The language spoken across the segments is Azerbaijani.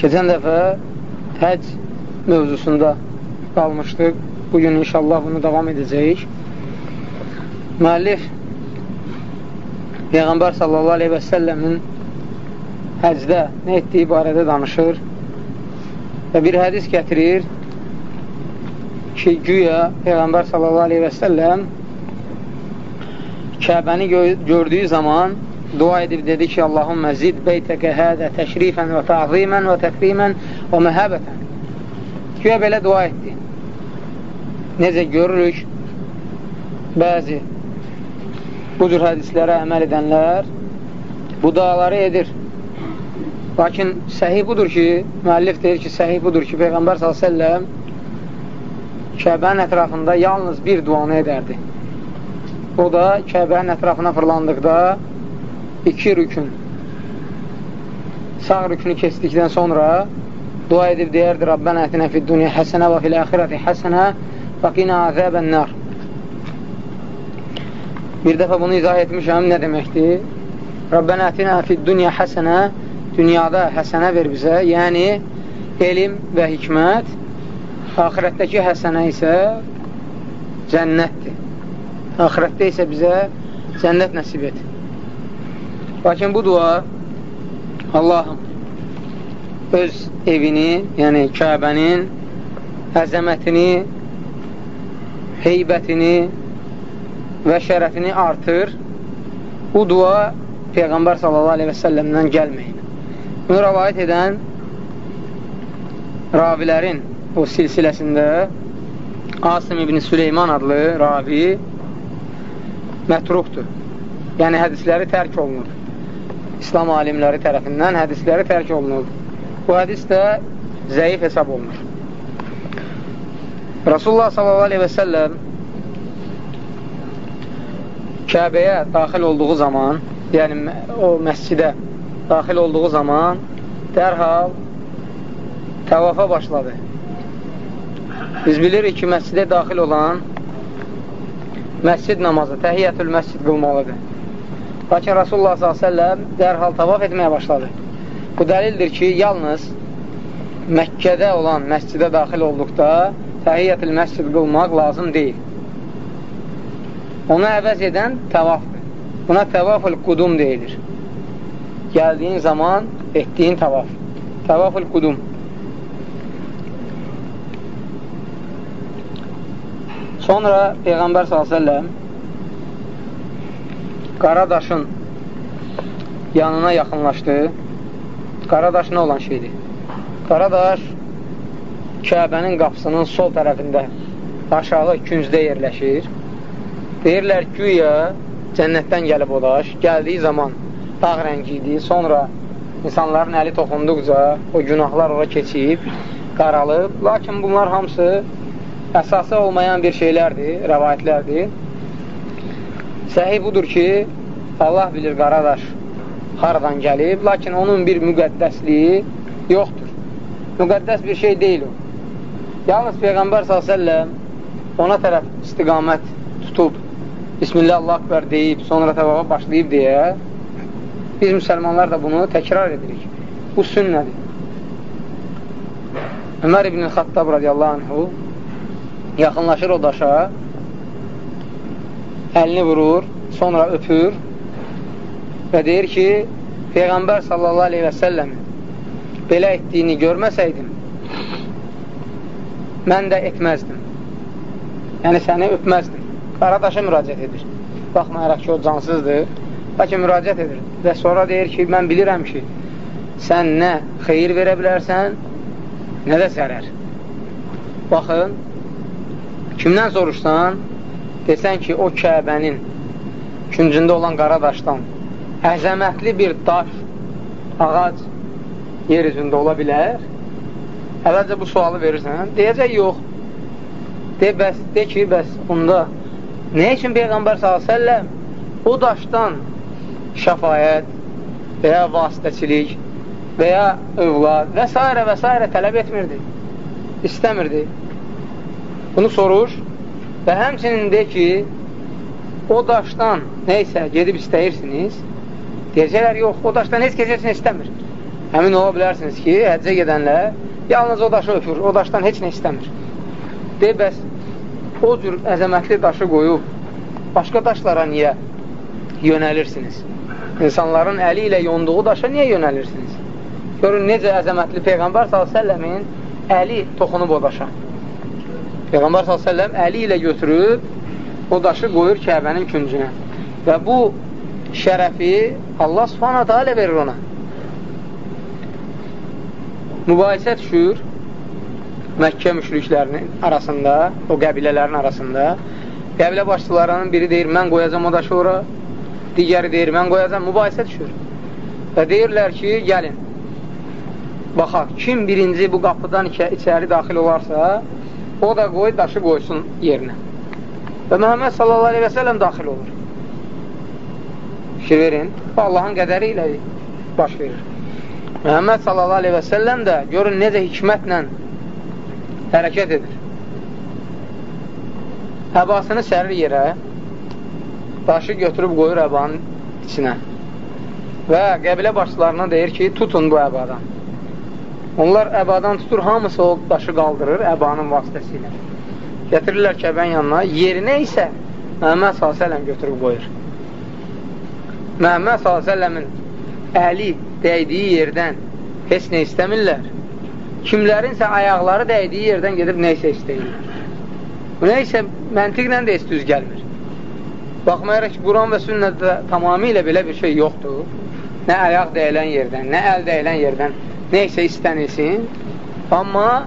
Keçən dəfə həc mövzusunda qalmışdıq. Bugün inşallah bunu davam edəcəyik. Müəllif Peyğəmbər sallallahu aleyhi və səlləmin həcdə nə etdiyi barədə danışır və bir hədis gətirir ki, güya Peyğəmbər sallallahu aleyhi və səlləm Kəbəni gördüyü zaman dua edib dedi ki, Allahümmə zid beytəkə hədə təşrifən və ta'zimən və təkrimən və məhəbətən. Güya belə dua etdi. Necə görürük, bəzi bu cür hədislərə əməl edənlər bu duaları edir. Lakin səhih budur ki, müəllif deyir ki, səhih budur ki, Peyğəmbər s.ə.v Kəbənin ətrafında yalnız bir duanı edərdi. O da Kəbənin ətrafına fırlandıqda iki rükün. Sağ rükünü keçdikdən sonra dua edib deyərdi Rabbənə ətinə fid dünya həsənə və fil əxirəti həsənə və qina əzəbən nar. Bir dəfə bunu izah etmişəm nə deməkdir? Rabbənə ətinə fid dünya həsənə dünyada həsənə ver bizə. Yəni elm və hikmət axirətdəki həsənə isə cənnətdir. Axirətdə isə bizə cənnət nəsib et Lakin bu dua Allahım öz evini, yəni Kəbənin əzəmətini, heybətini və şərəfini artır. Bu dua Peyğəmbər sallallahu aleyhi və səlləmdən gəlməyin. Bunu rəvayət edən ravilərin o silsiləsində Asim ibn Süleyman adlı ravi mətruqdur. Yəni hədisləri tərk olunur. İslam alimləri tərəfindən hədisləri tərk olunur. Bu hədis də zəif hesab olunur. Rasulullah s.a.v. Kəbəyə daxil olduğu zaman, yəni o məscidə daxil olduğu zaman dərhal təvafa başladı. Biz bilirik ki, məscidə daxil olan məscid namazı, təhiyyətül məscid qılmalıdır. Lakin Rasulullah s.ə.v dərhal tavaf etməyə başladı. Bu dəlildir ki, yalnız Məkkədə olan məscidə daxil olduqda təhiyyətül məscid qılmaq lazım deyil. Onu əvəz edən təvafdır. Buna təvafül qudum deyilir. Gəldiyin zaman etdiyin təvaf. Təvafül qudum. Sonra Peyğəmbər s.ə.v Qaradaşın yanına yaxınlaşdı. Qaradaş nə olan şeydir? Qaradaş Kəbənin qapısının sol tərəfində aşağı küncdə yerləşir. Deyirlər güya cənnətdən gəlib o daş. Gəldiyi zaman dağ rəngi idi. Sonra insanların əli toxunduqca o günahlar ora keçib, qaralıb. Lakin bunlar hamısı əsası olmayan bir şeylərdir, rəvayətlərdir. Səhih budur ki, Allah bilir qaradaş haradan gəlib, lakin onun bir müqəddəsliyi yoxdur. Müqəddəs bir şey deyil o. Yalnız Peyğəmbər s.ə.v ona tərəf istiqamət tutub, Bismillah, Allah akbar deyib, sonra təvağa başlayıb deyə biz müsəlmanlar da bunu təkrar edirik. Bu sünnədir. Ömər ibn-i Xattab radiyallahu anhu yaxınlaşır o daşa əlini vurur, sonra öpür və deyir ki, Peyğəmbər sallallahu aleyhi və səlləm belə etdiyini görməsəydim, mən də etməzdim. Yəni, səni öpməzdim. Qaradaşa müraciət edir. Baxmayaraq ki, o cansızdır, lakin müraciət edir. Və sonra deyir ki, mən bilirəm ki, sən nə xeyir verə bilərsən, nə də zərər. Baxın, kimdən soruşsan, desən ki, o Kəbənin küncündə olan qara daşdan əzəmətli bir daş, ağac yer üzündə ola bilər, əvvəlcə bu sualı verirsən, deyəcək, yox. De, bəs, de ki, bəs onda nə üçün Peyğəmbər s.ə.v o daşdan şəfayət və ya vasitəçilik və ya övlad və s. və s. tələb etmirdi, istəmirdi. Bunu soruş, Və həmçinin de ki, o daşdan neysə gedib istəyirsiniz, deyəcəklər, yox, o daşdan heç keçirsin istəmir. Əmin ola bilərsiniz ki, həccə gedənlər yalnız o daşı öpür, o daşdan heç nə istəmir. Deyir, bəs o cür əzəmətli daşı qoyub başqa daşlara niyə yönəlirsiniz? İnsanların əli ilə yonduğu daşa niyə yönəlirsiniz? Görün, necə əzəmətli Peyğəmbər s.ə.v-in əli toxunub o daşa. Peyğəmbər s.ə.v əli ilə götürüb o daşı qoyur Kəbənin küncünə. Və bu şərəfi Allah alə verir ona mübahisə düşür Məkkə müşriklərinin arasında, o qəbilələrin arasında. Qəbilə başçılarının biri deyir, mən qoyacam o daşı ora, digəri deyir, mən qoyacam, mübahisə düşür. Və deyirlər ki, gəlin, baxaq, kim birinci bu qapıdan içəri daxil olarsa, o da qoy, daşı qoysun yerinə. Və Məhəmməd sallallahu aleyhi və sələm daxil olur. Fikir verin, Allahın qədəri ilə baş verir. Məhəmməd sallallahu aleyhi və səlləm də görün necə hikmətlə hərəkət edir. Əbasını sərir yerə, daşı götürüb qoyur əbanın içinə və qəbilə başçılarına deyir ki, tutun bu əbadan. Onlar əbadan tutur, hamısı o daşı qaldırır əbanın vasitəsilə. Gətirirlər kəbən yanına, yerinə isə Məhəmməd s.ə.v götürüb qoyur. Məhəmməd s.ə.v-in əli dəydiyi yerdən heç nə istəmirlər. Kimlərinsə ayaqları dəydiyi yerdən gedib nə isə istəyirlər. Bu nə isə məntiqlə də heç düz gəlmir. Baxmayaraq ki, Quran və sünnətdə tamamilə belə bir şey yoxdur. Nə ayaq dəyilən yerdən, nə əl dəyilən yerdən nə isə istənilsin. Amma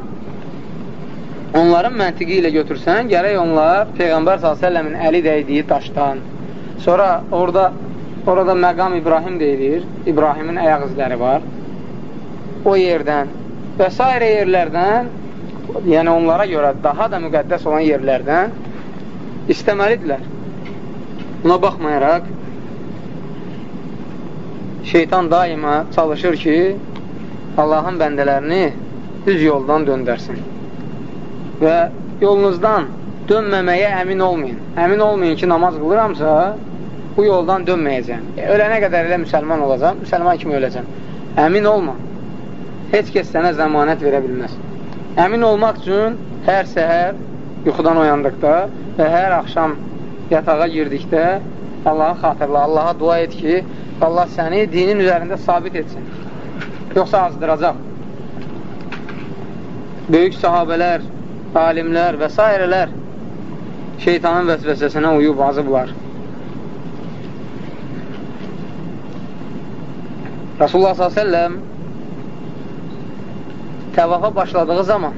onların məntiqi ilə götürsən, gərək onlar Peyğəmbər s.ə.v-in əli dəydiyi daşdan, sonra orada Orada məqam İbrahim deyilir. İbrahimin ayaq izləri var. O yerdən və s. yerlərdən, yəni onlara görə daha da müqəddəs olan yerlərdən istəməlidirlər. Buna baxmayaraq, şeytan daima çalışır ki, Allahın bəndələrini düz yoldan döndərsin. Və yolunuzdan dönməməyə əmin olmayın. Əmin olmayın ki, namaz qılıramsa, bu yoldan dönməyəcəm. E, ölənə qədər elə müsəlman olacam, müsəlman kimi öləcəm. Əmin olma. Heç kəs sənə zəmanət verə bilməz. Əmin olmaq üçün hər səhər yuxudan oyandıqda və hər axşam yatağa girdikdə Allahı xatırla, Allaha dua et ki, Allah səni dinin üzərində sabit etsin. Yoxsa azdıracaq. Böyük sahabələr, alimlər və s. şeytanın vəsvəsəsinə uyub azıblar. Rasulullah s.ə.v təvafa başladığı zaman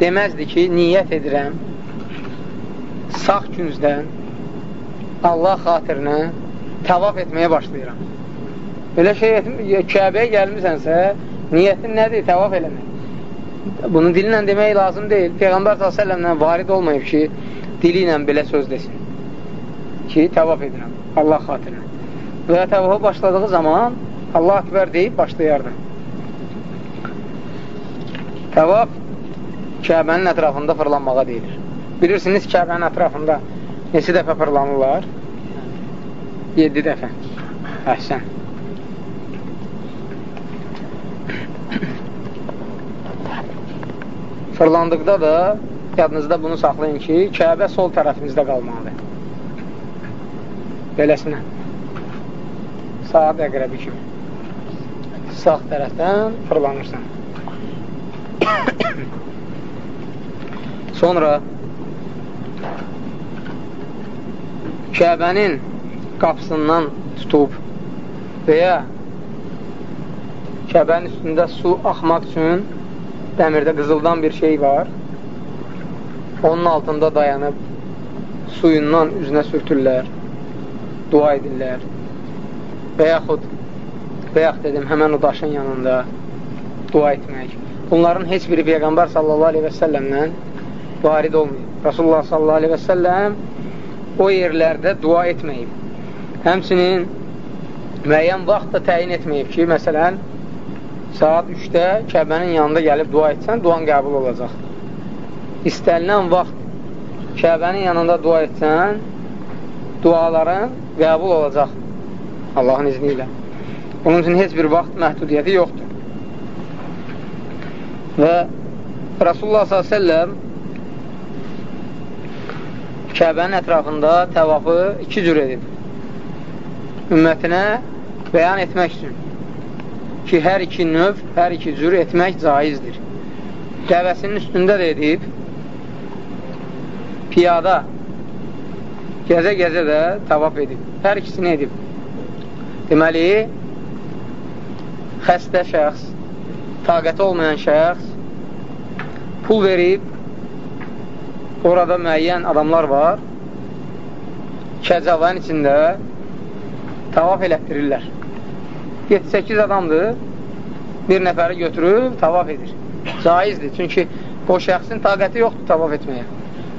deməzdi ki, niyyət edirəm sağ küncdən Allah xatirinə təvaf etməyə başlayıram. Belə şey, Kəbəyə gəlmisənsə, niyyətin nədir? Təvaf eləmək. Bunu dillə demək lazım deyil. Peyğəmbər s.ə.v-lə varid olmayıb ki, dili ilə belə söz desin. Ki, təvaf edirəm Allah xatirinə. Və təvafa başladığı zaman Allah Akbar deyib başlayardı. Təvaf Kəbənin ətrafında fırlanmağa deyilir. Bilirsiniz, Kəbənin ətrafında neçə dəfə fırlanırlar? 7 dəfə. Əhsən. Fırlandıqda da yadınızda bunu saxlayın ki, Kəbə sol tərəfinizdə qalmalıdır. Beləsinə. Saat əqrəbi kimi sağ tərəfdən fırlanırsan. Sonra Kəbənin qapısından tutub və ya Kəbənin üstündə su axmaq üçün dəmirdə qızıldan bir şey var. Onun altında dayanıb suyundan üzünə sürtürlər, dua edirlər və yaxud bayaq dedim, həmən o daşın yanında dua etmək. Bunların heç biri Peyğəmbər sallallahu aleyhi və səlləmlə varid olmayıb. Rasulullah sallallahu aleyhi və səlləm o yerlərdə dua etməyib. Həmsinin müəyyən vaxt da təyin etməyib ki, məsələn, saat 3-də Kəbənin yanında gəlib dua etsən, duan qəbul olacaq. İstənilən vaxt Kəbənin yanında dua etsən, duaların qəbul olacaq Allahın izni ilə. Bunun üçün heç bir vaxt məhdudiyyəti yoxdur. Və Rasulullah s.ə.v Kəbənin ətrafında təvafı iki cür edib. Ümmətinə bəyan etmək üçün ki, hər iki növ, hər iki cür etmək caizdir. Dəvəsinin üstündə də edib, piyada gəzə-gəzə də tavaf edib. Hər ikisini edib. Deməli, xəstə şəxs, taqəti olmayan şəxs pul verib, orada müəyyən adamlar var, kəcavənin içində tavaf elətdirirlər. 7-8 adamdır, bir nəfəri götürüb tavaf edir. Caizdir, çünki o şəxsin taqəti yoxdur tavaf etməyə.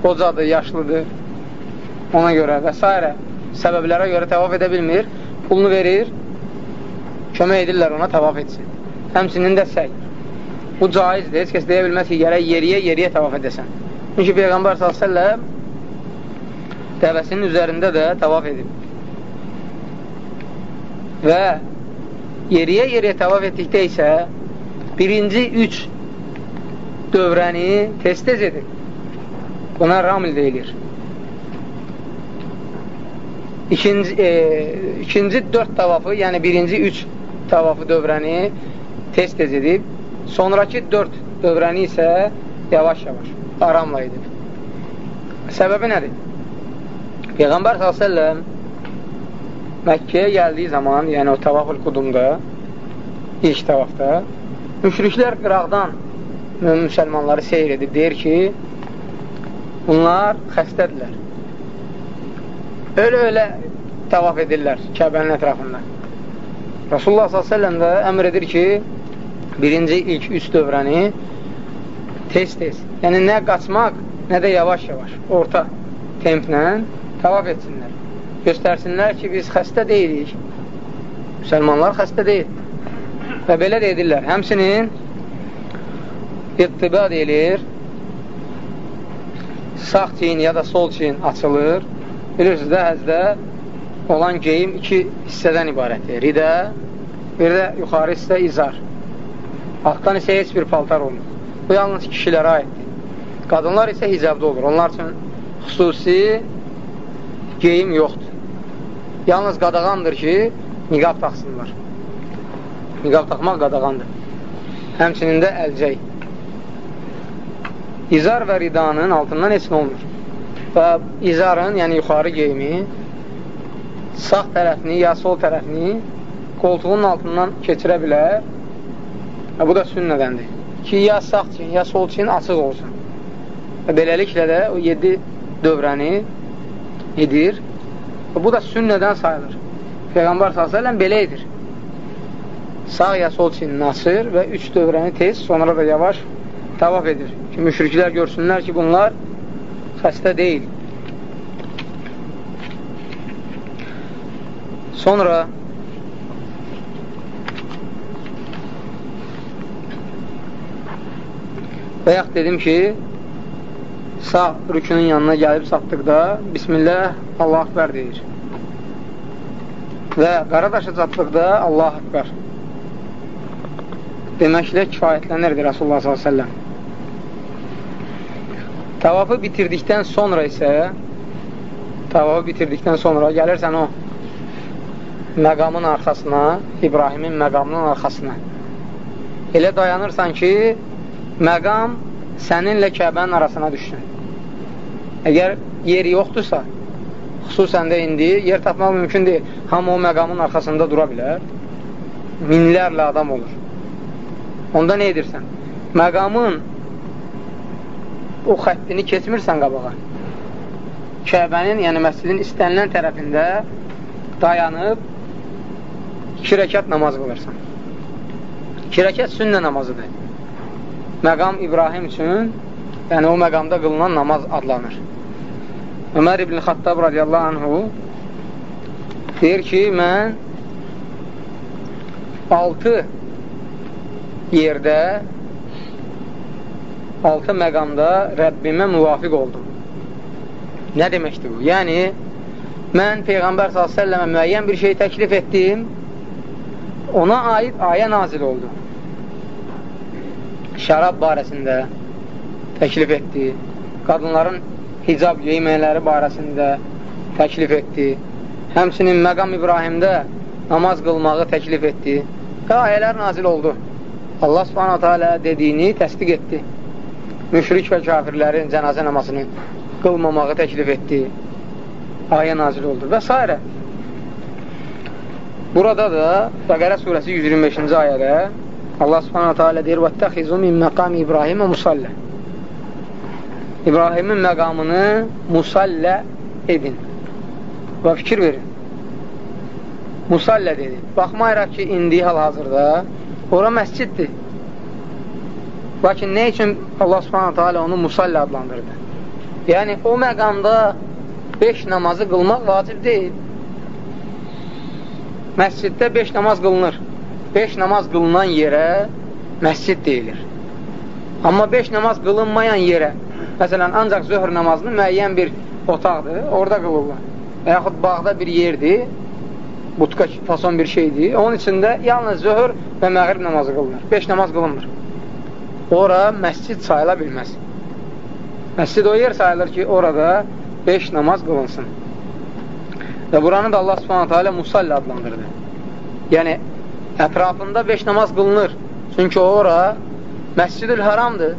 Qocadır, yaşlıdır, ona görə və s. səbəblərə görə tavaf edə bilmir, pulunu verir, kömək edirlər ona tavaf etsin. Həmsinin də səy. Bu caizdir, heç kəs deyə bilməz ki, gərək yeriyə, yeriyə tavaf edəsən. Çünki Peyğəmbər s.ə.v dəvəsinin üzərində də tavaf edib. Və yeriyə-yeriyə tavaf etdikdə isə birinci üç dövrəni tez-tez edir. Buna ramil deyilir. İkinci, e, ikinci dörd tavafı, yəni birinci üç tavafı dövrəni tez-tez edib, sonraki dörd dövrəni isə yavaş-yavaş, aramla edib. Səbəbi nədir? Peyğəmbər s.ə.v Məkkəyə gəldiyi zaman, yəni o tavafül qudumda, ilk tavafda, müşriklər qıraqdan müsəlmanları seyr edib, deyir ki, bunlar xəstədirlər. Ölə-ölə tavaf edirlər Kəbənin ətrafında. Rasulullah s.ə.v də əmr edir ki, birinci ilk üç dövrəni tez-tez, yəni nə qaçmaq, nə də yavaş-yavaş, orta templə tavaf etsinlər göstərsinlər ki, biz xəstə deyilik. Müsəlmanlar xəstə deyil. Və belə də edirlər. Həmsinin ittiba deyilir, sağ çiyin ya da sol çiyin açılır. Bilirsiniz də, həzdə olan geyim iki hissədən ibarətdir. Ridə, bir də yuxarı hissə izar. Altdan isə heç bir paltar olmur. Bu yalnız kişilərə aiddir. Qadınlar isə hicabda olur. Onlar üçün xüsusi geyim yoxdur. Yalnız qadağandır ki, niqab taxsınlar. Niqab taxmaq qadağandır. Həmçinin də əlcək. İzar və ridanın altından heç nə olmur. Və izarın, yəni yuxarı geyimi sağ tərəfini ya sol tərəfini qoltuğun altından keçirə bilər. Və bu da sünnədəndir. Ki, ya sağ çin, ya sol çin açıq olsun. Və beləliklə də o 7 dövrəni edir Bu da sünnədən sayılır. Peyğəmbər s.ə.v belə edir. Sağ ya sol çinini açır və üç dövrəni tez, sonra da yavaş tavaf edir. Ki, müşriklər görsünlər ki, bunlar xəstə deyil. Sonra və yaxud dedim ki, sağ rükünün yanına gəlib çatdıqda Bismillah, Allah Akbar deyir. Və Qaradaşa çatdıqda Allah Akbar. Deməklə kifayətlənirdi Rasulullah s.ə.v. Tavafı bitirdikdən sonra isə tavafı bitirdikdən sonra gəlirsən o məqamın arxasına, İbrahimin məqamının arxasına. Elə dayanırsan ki, məqam səninlə Kəbənin arasına düşsün. Əgər yer yoxdursa, xüsusən də indi yer tapmaq mümkün deyil. Hamı o məqamın arxasında dura bilər. Minlərlə adam olur. Onda nə edirsən? Məqamın o xəttini keçmirsən qabağa. Kəbənin, yəni məscidin istənilən tərəfində dayanıb iki rəkat namaz qılırsan. İki rəkat sünnə namazıdır. Məqam İbrahim üçün, yəni o məqamda qılınan namaz adlanır. Ömər ibn Xattab radiyallahu anhu deyir ki, mən altı yerdə altı məqamda Rəbbimə müvafiq oldum. Nə deməkdir bu? Yəni, mən Peyğəmbər s.ə.və müəyyən bir şey təklif etdim, ona aid ayə nazil oldu. Şərab barəsində təklif etdi. Qadınların hicab yeyməkləri barəsində təklif etdi. Həmsinin məqam İbrahimdə namaz qılmağı təklif etdi. Və ayələr nazil oldu. Allah subhanətə alə dediyini təsdiq etdi. Müşrik və kafirlərin cənazə namazını qılmamağı təklif etdi. Ayə nazil oldu və s. Burada da Bəqərə surəsi 125-ci ayədə Allah subhanətə alə deyir وَاتَّخِذُ مِنْ مَقَامِ İbrahimə musallə İbrahimin məqamını musallə edin və fikir verin. Musallə dedi. Baxmayaraq ki, indi hal-hazırda ora məsciddir. Lakin nə üçün Allah subhanətə alə onu musallə adlandırdı? Yəni, o məqamda 5 namazı qılmaq vacib deyil. Məsciddə 5 namaz qılınır. 5 namaz qılınan yerə məscid deyilir. Amma 5 namaz qılınmayan yerə, məsələn, ancaq zöhr namazını müəyyən bir otaqdır, orada qılırlar. Və yaxud bağda bir yerdir, butka fason bir şeydir. Onun içində yalnız zöhr və məğrib namazı qılınır. 5 namaz qılınmır. Ora məscid sayıla bilməz. Məscid o yer sayılır ki, orada 5 namaz qılınsın. Və buranı da Allah subhanətə alə Musallə adlandırdı. Yəni, ətrafında 5 namaz qılınır. Çünki ora məscidül haramdır.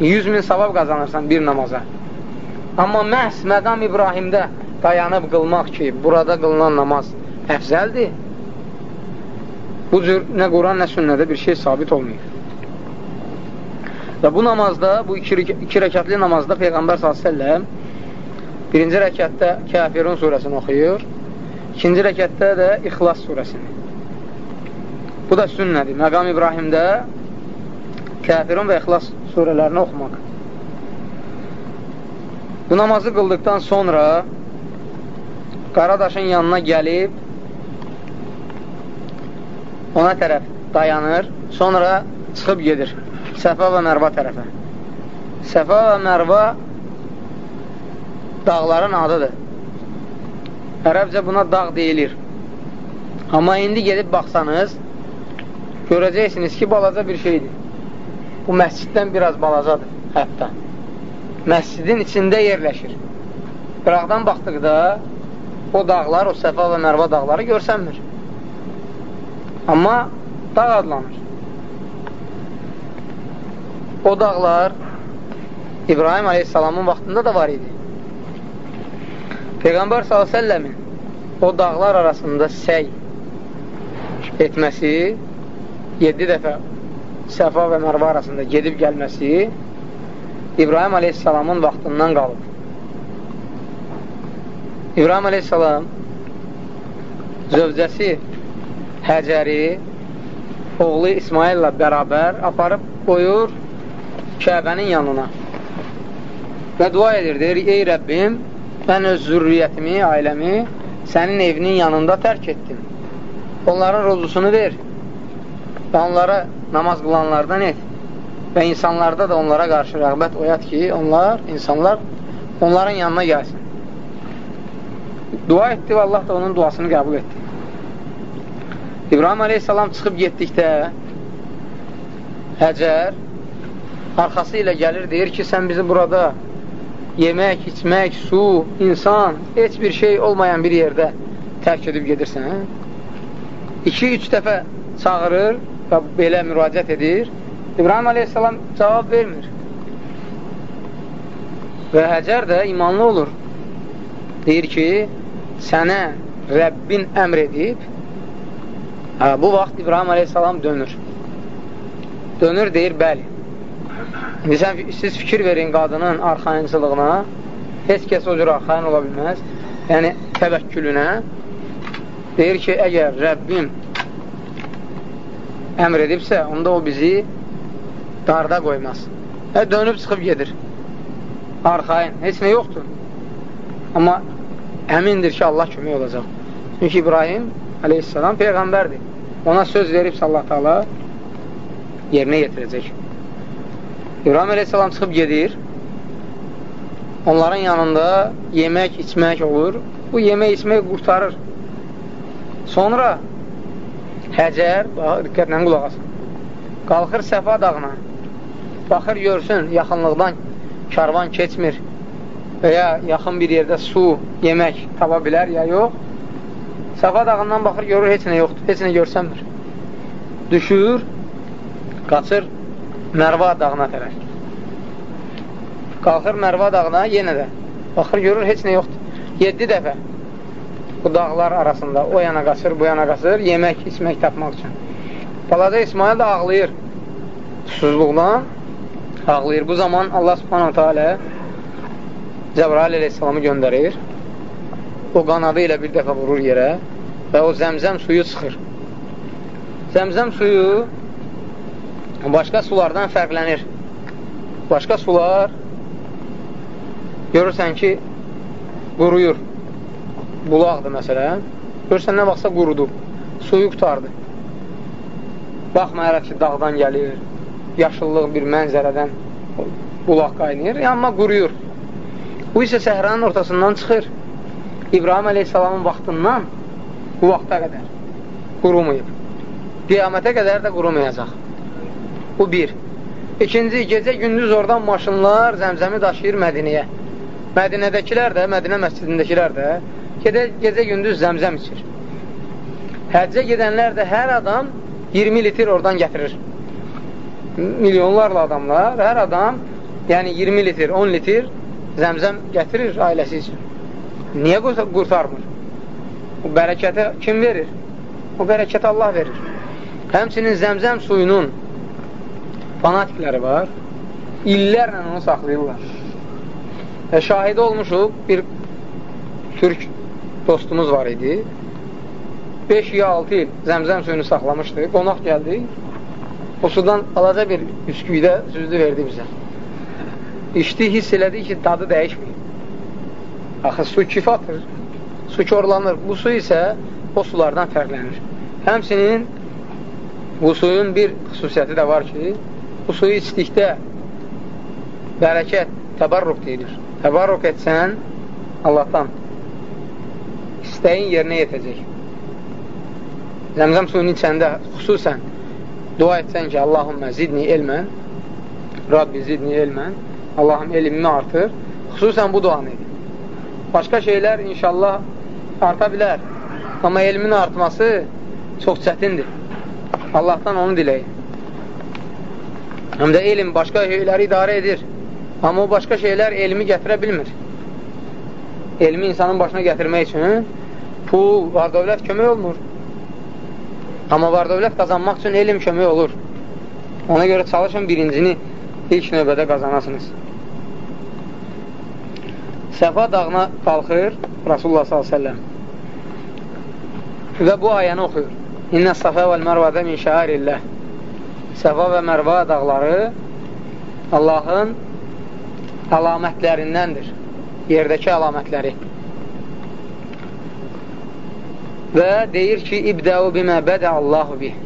100 min savab qazanırsan bir namaza. Amma məhz məqam İbrahimdə dayanıb qılmaq ki, burada qılınan namaz əfzəldir. Bu cür nə Quran, nə sünnədə bir şey sabit olmuyor. Və bu namazda, bu iki, iki rəkətli namazda Peyğəmbər s.ə.v birinci rəkətdə Kafirun surəsini oxuyur, ikinci rəkətdə də İxlas surəsini. Bu da sünnədir. Məqam İbrahimdə Kafirun və İxlas surələrini oxumaq. Bu namazı qıldıqdan sonra Qaradaşın yanına gəlib ona tərəf dayanır, sonra çıxıb gedir Səfa və Mərva tərəfə. Səfa və Mərva dağların adıdır. Ərəbcə buna dağ deyilir. Amma indi gedib baxsanız, görəcəksiniz ki, balaca bir şeydir. Bu məsciddən biraz balacadır, hətta. Məscidin içində yerləşir. Qıraqdan baxdıqda o dağlar, o Səfa və Mərva dağları görsənmir. Amma dağ adlanır. O dağlar İbrahim aleyhissalamın vaxtında da var idi. Peyğəmbər s.ə.v-in o dağlar arasında səy etməsi 7 dəfə Səfa və Mərva arasında gedib gəlməsi İbrahim aleyhissalamın vaxtından qalıb. İbrahim aleyhissalam zövcəsi Həcəri oğlu İsmaillə bərabər aparıb qoyur Kəbənin yanına və dua edir, deyir, ey Rəbbim, mən öz zürriyyətimi, ailəmi sənin evinin yanında tərk etdim. Onların rozusunu ver və onlara namaz qılanlardan et və insanlarda da onlara qarşı rəğbət oyat ki, onlar, insanlar onların yanına gəlsin. Dua etdi və Allah da onun duasını qəbul etdi. İbrahim aleyhissalam çıxıb getdikdə Həcər arxası ilə gəlir, deyir ki, sən bizi burada yemək, içmək, su, insan, heç bir şey olmayan bir yerdə tərk edib gedirsən. İki-üç dəfə çağırır və belə müraciət edir. İbrahim aleyhissalam cavab vermir. Və Həcər də imanlı olur. Deyir ki, sənə Rəbbin əmr edib, hə, bu vaxt İbrahim aleyhissalam dönür. Dönür, deyir, bəli. İndi sən, siz fikir verin qadının arxayıncılığına, heç kəs o cür arxayın ola bilməz. Yəni, təvəkkülünə deyir ki, əgər Rəbbim əmr edibsə, onda o bizi darda qoymaz. Və dönüb çıxıb gedir. Arxayın, heç nə yoxdur. Amma əmindir ki, Allah kömək olacaq. Çünki İbrahim aleyhissalam Peyğəmbərdir. Ona söz veribsə Allah taala yerinə yetirəcək. İbrahim aleyhissalam çıxıb gedir. Onların yanında yemək, içmək olur. Bu yemək, içmək qurtarır. Sonra Həcər, bax, diqqətlə qulaq asın. Qalxır Səfa dağına, baxır, görsün, yaxınlıqdan karvan keçmir və ya yaxın bir yerdə su, yemək tapa bilər, ya yox. Səfa dağından baxır, görür, heç nə yoxdur, heç nə görsənmir. Düşür, qaçır Mərva dağına tərəf. Qalxır Mərva dağına yenə də. Baxır, görür, heç nə yoxdur. 7 dəfə bu dağlar arasında o yana qaçır, bu yana qaçır, yemək, içmək tapmaq üçün. Balaca İsmail də ağlayır susuzluqdan, ağlayır. Bu zaman Allah subhanahu teala Cəbrail aleyhissalamı göndərir. O qanadı ilə bir dəfə vurur yerə və o zəmzəm suyu çıxır. Zəmzəm suyu başqa sulardan fərqlənir. Başqa sular görürsən ki, quruyur. Bulaqdır məsələn. Görürsən, nə vaxtsa qurudu. Suyu qutardı. Baxmayaraq ki, dağdan gəlir, yaşıllıq bir mənzərədən bulaq qaynayır, amma quruyur. Bu isə səhranın ortasından çıxır. İbrahim əleyhissalamın vaxtından bu vaxta qədər qurumayıb. Qiyamətə qədər də qurumayacaq. Bu bir. İkinci, gecə gündüz oradan maşınlar zəmzəmi daşıyır Mədiniyə. Mədinədəkilər də, Mədinə məscidindəkilər də gecə, gecə gündüz zəmzəm içir. Həccə gedənlər də hər adam 20 litr oradan gətirir. Milyonlarla adamlar, hər adam yəni 20 litr, 10 litr zəmzəm gətirir ailəsi üçün. Niyə qurtarmır? Bu bərəkəti kim verir? O bərəkəti Allah verir. Həmçinin zəmzəm suyunun fanatikləri var. İllərlə onu saxlayırlar. Və şahidi olmuşuq, bir türk dostumuz var idi. 5 ya 6 il zəmzəm suyunu saxlamışdı. Qonaq gəldi. O sudan alaca bir üsküydə süzdü verdi bizə. İçdi, hiss elədi ki, dadı dəyişməyib. Axı, su kifatdır. Su korlanır. Bu su isə o sulardan fərqlənir. Həmsinin bu suyun bir xüsusiyyəti də var ki, bu suyu içdikdə bərəkət, təbarruq deyilir. Təbarruq etsən Allahdan istəyin yerinə yetəcək. Zəmzəm suyunu içəndə xüsusən dua etsən ki, Allahümmə zidni elmən, Rabbi zidni elmən, Allahım elmimi artır, xüsusən bu duanı edin. Başqa şeylər inşallah arta bilər, amma elmin artması çox çətindir. Allahdan onu diləyin. Həm də elm başqa şeyləri idarə edir, amma o başqa şeylər elmi gətirə bilmir. Elmi insanın başına gətirmək üçün pul, var dövlət kömək olmur. Amma var dövlət qazanmaq üçün elm kömək olur. Ona görə çalışın birincini ilk növbədə qazanasınız. Səfa dağına qalxır Rasulullah s.ə.v və bu ayəni oxuyur. İnnə səfə vəl mərvədə min şəairilləh Səfa və Mərva dağları Allahın əlamətlərindəndir. Yerdəki əlamətləri. Və deyir ki, İbdəu bimə bədə Allahu bih.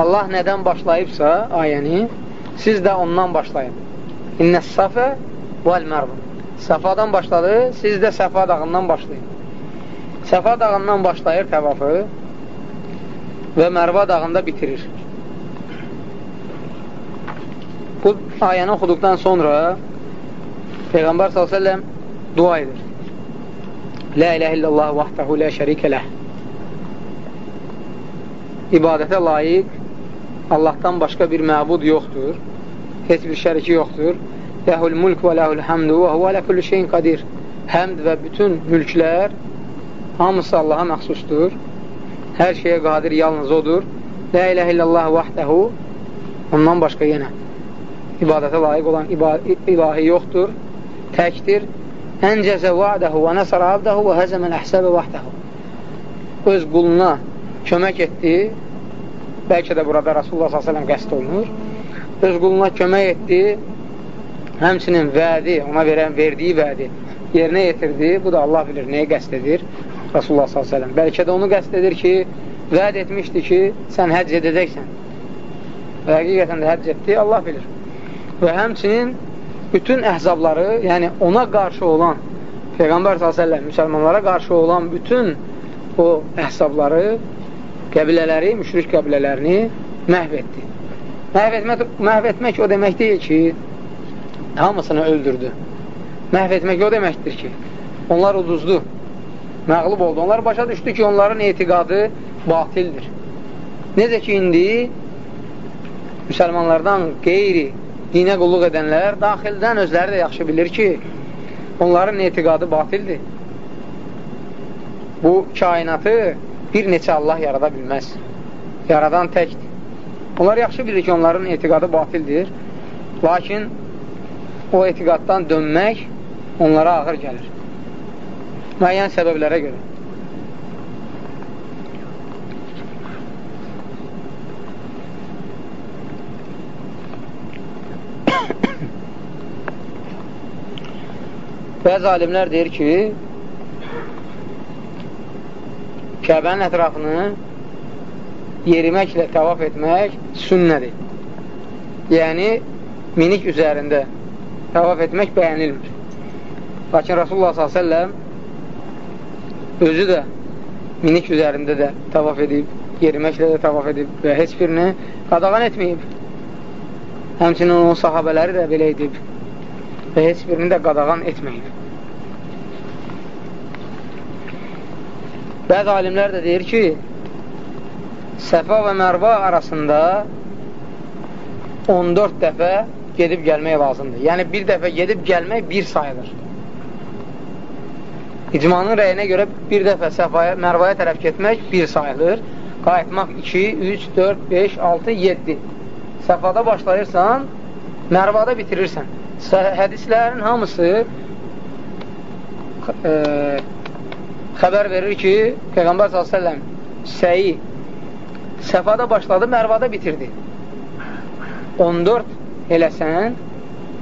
Allah nədən başlayıbsa ayəni, siz də ondan başlayın. İnnəs safə vəl mərvə. Səfadan başladı, siz də Səfa dağından başlayın. Səfa dağından başlayır təvafı və Mərva dağında bitirir. Bu ayəni oxuduqdan sonra Peyğəmbər s.ə.v dua edir. La ilahe illallah vahdahu la şərikə ləh. İbadətə layiq Allahdan başqa bir məbud yoxdur. Heç bir şəriki yoxdur. Ləhul mulk və ləhul həmdu və huvə lə kullu şeyin qadir. Həmd və bütün mülklər hamısı Allaha məxsusdur. Hər şeyə qadir yalnız odur. La ilahe illallah vahdahu ondan başqa yenə ibadətə layiq olan ilahi yoxdur. Təkdir Əncəzə va'dəhu və nəsara abdəhu və həzəməl əhsəbə vahdəhu. Öz quluna kömək etdi. Bəlkə də burada Rasulullah s.ə.v qəst olunur. Öz quluna kömək etdi. Həmçinin vədi, ona verən, verdiyi vədi yerinə yetirdi. Bu da Allah bilir nəyə qəst edir Rasulullah s.ə.v. Bəlkə də onu qəst edir ki, vəd etmişdi ki, sən həcc edəcəksən. Və həqiqətən də həcc etdi, Allah bilir. Və həmçinin bütün əhzabları, yəni ona qarşı olan Peyğəmbər s.ə.v müsəlmanlara qarşı olan bütün o əhzabları qəbilələri, müşrik qəbilələrini məhv etdi. Məhv etmək, məhv etmək o demək deyil ki, hamısını öldürdü. Məhv etmək o deməkdir ki, onlar uduzdu, məğlub oldu. Onlar başa düşdü ki, onların etiqadı batildir. Necə ki, indi müsəlmanlardan qeyri dinə qulluq edənlər daxildən özləri də yaxşı bilir ki, onların etiqadı batildir. Bu kainatı bir neçə Allah yarada bilməz. Yaradan təkdir. Onlar yaxşı bilir ki, onların etiqadı batildir. Lakin o etiqaddan dönmək onlara ağır gəlir. Müəyyən səbəblərə görə. Bəzi alimlər deyir ki, Kəbənin ətrafını yeriməklə təvaf etmək sünnədir. Yəni, minik üzərində təvaf etmək bəyənilmir. Lakin Rasulullah s.ə.v özü də minik üzərində də təvaf edib, yeriməklə də təvaf edib və heç birini qadağan etməyib. Həmçinin onun sahabələri də belə edib və heç birini də qadağan etməyib. Bəzi alimlər də deyir ki, Səfa və Mərva arasında 14 dəfə gedib gəlmək lazımdır. Yəni, bir dəfə gedib gəlmək bir sayılır. İcmanın rəyinə görə bir dəfə Səfaya, Mərvaya tərəf getmək bir sayılır. Qayıtmaq 2, 3, 4, 5, 6, 7. Səfada başlayırsan, Mərvada bitirirsən. Hədislərin hamısı e, xəbər verir ki, Peyğəmbər s.ə.v səyi səfada başladı, mərvada bitirdi. 14 eləsən,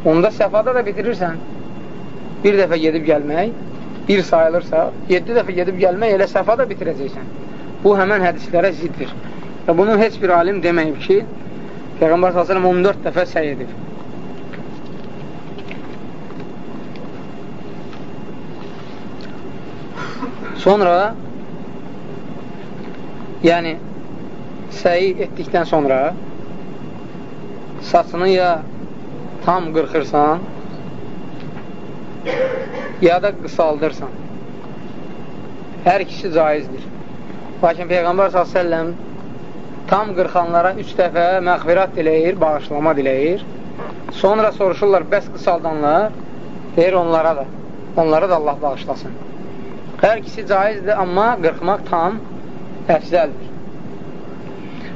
onda səfada da bitirirsən. Bir dəfə gedib gəlmək, bir sayılırsa, 7 dəfə gedib gəlmək elə səfada bitirəcəksən. Bu həmən hədislərə ziddir. Və bunu heç bir alim deməyib ki, Peyğəmbər s.ə.v 14 dəfə səy edib. Sonra yəni səyi etdikdən sonra saçını ya tam qırxırsan ya da qısaldırsan. Hər ikisi caizdir. Lakin Peyğəmbər s.ə.v tam qırxanlara üç dəfə məğfirət diləyir, bağışlama diləyir. Sonra soruşurlar, bəs qısaldanlar, deyir onlara da, onlara da Allah bağışlasın. Hər ikisi caizdir, amma qırxmaq tam əfzəldir.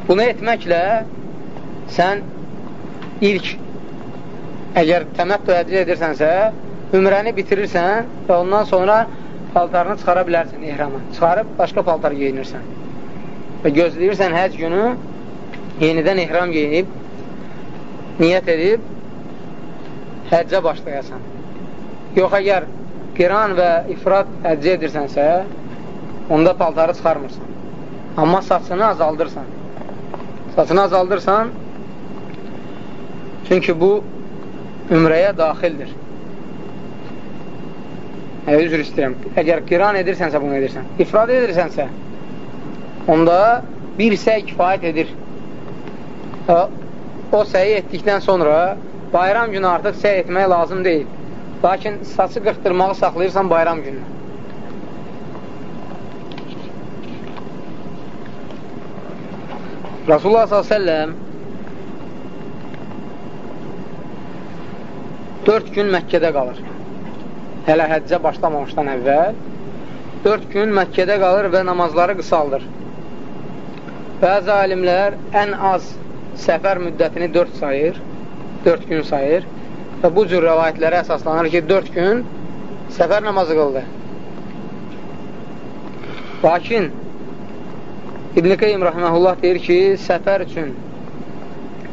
Bunu etməklə sən ilk əgər təməttü əcə edirsənsə, ümrəni bitirirsən və ondan sonra paltarını çıxara bilərsən ehramı. Çıxarıb başqa paltar geyinirsən. Və gözləyirsən həc günü yenidən ehram geyinib, niyyət edib həccə başlayasan. Yox, əgər qiran və ifrat həccə edirsənsə, onda paltarı çıxarmırsan. Amma saçını azaldırsan. Saçını azaldırsan, çünki bu ümrəyə daxildir. Hə, üzr istəyirəm. Əgər qiran edirsənsə, bunu edirsən. İfrad edirsənsə, onda bir səy kifayət edir. O səyi etdikdən sonra bayram günü artıq səy etmək lazım deyil. Lakin saçı qırxdırmağı saxlayırsan bayram günü. Rasulullah s.ə.v 4 gün Məkkədə qalır. Hələ həccə başlamamışdan əvvəl 4 gün Məkkədə qalır və namazları qısaldır. Bəzi alimlər ən az səfər müddətini 4 sayır, 4 gün sayır. Və bu cür rəvayətlərə əsaslanır ki, 4 gün səfər namazı qıldı. Lakin İbn-i Qeym rəhməhullah deyir ki, səfər üçün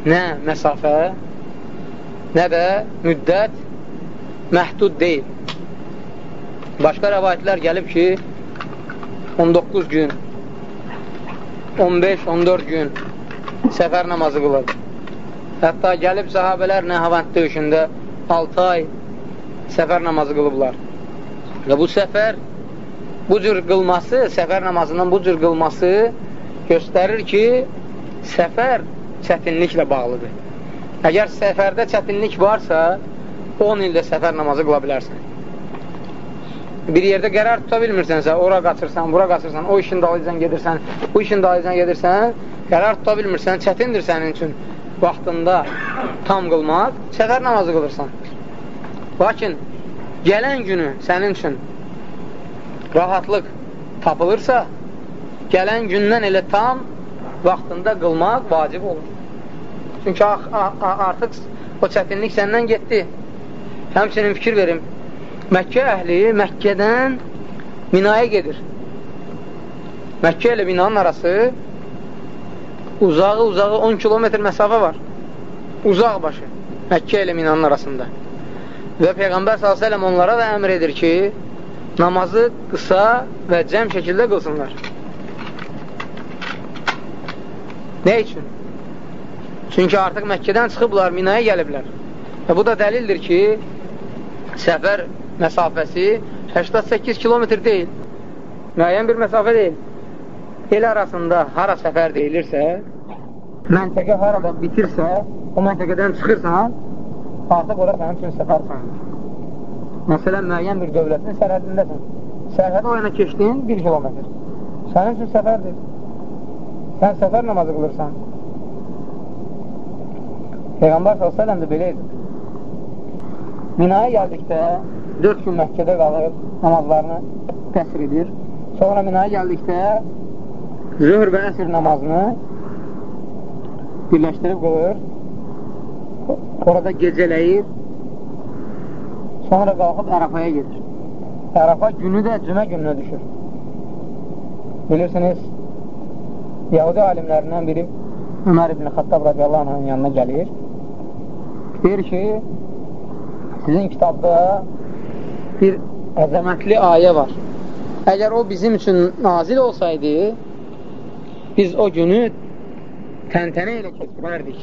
nə məsafə, nə də müddət məhdud deyil. Başqa rəvayətlər gəlib ki, 19 gün, 15-14 gün səfər namazı qılır. Hətta gəlib sahabələr Nəhavənd döyüşündə 6 ay səfər namazı qılıblar. Və bu səfər, bu cür qılması, səfər namazının bu cür qılması göstərir ki, səfər çətinliklə bağlıdır. Əgər səfərdə çətinlik varsa, 10 ildə səfər namazı qıla bilərsən. Bir yerdə qərar tuta bilmirsənsə, ora qaçırsan, bura qaçırsan, o işin dalıcan gedirsən, bu işin dalıcan gedirsən, qərar tuta bilmirsən, çətindir sənin üçün vaxtında tam qılmaq, səfər namazı qılırsan. Lakin gələn günü sənin üçün rahatlıq tapılırsa, gələn gündən elə tam vaxtında qılmaq vacib olur. Çünki artıq o çətinlik səndən getdi. Həmçinin fikir verim, Məkkə əhli Məkkədən Minaya gedir. Məkkə ilə binanın arası uzağı-uzağı 10 kilometr məsafə var. Uzaq başı. Məkkə ilə minanın arasında. Və Peyğəmbər s.ə.v onlara da əmr edir ki, namazı qısa və cəm şəkildə qılsınlar. Nə üçün? Çünki artıq Məkkədən çıxıblar, minaya gəliblər. Və bu da dəlildir ki, səfər məsafəsi 88 kilometr deyil. Müəyyən bir məsafə deyil. El arasında hara səfər deyilirsə, məntəqə harada bitirsə, o məntəqədən çıxırsan, artıq ora sənin üçün səfər sayılır. Məsələn, müəyyən bir dövlətin sərhədindəsən. Sərhədə o yana keçdin 1 kilometr. Sənin üçün səfərdir. Sən səfər namazı qılırsan. Peyğəmbər s.ə.v də belə edir. Minaya gəldikdə 4 gün Məkkədə qalır, namazlarını təsir edir. Sonra minaya gəldikdə zöhr və əsr namazını birləşdirib qılır. Orada gecələyir. Sonra qalxıb Ərafaya gedir. Ərafa günü də cümə gününə düşür. Bilirsiniz, Yahudi alimlərindən biri Ömər ibn Xattab radiyallahu anhın yanına gəlir. Deyir ki, sizin kitabda bir əzəmətli ayə var. Əgər o bizim üçün nazil olsaydı, biz o günü təntənə ilə keçirərdik.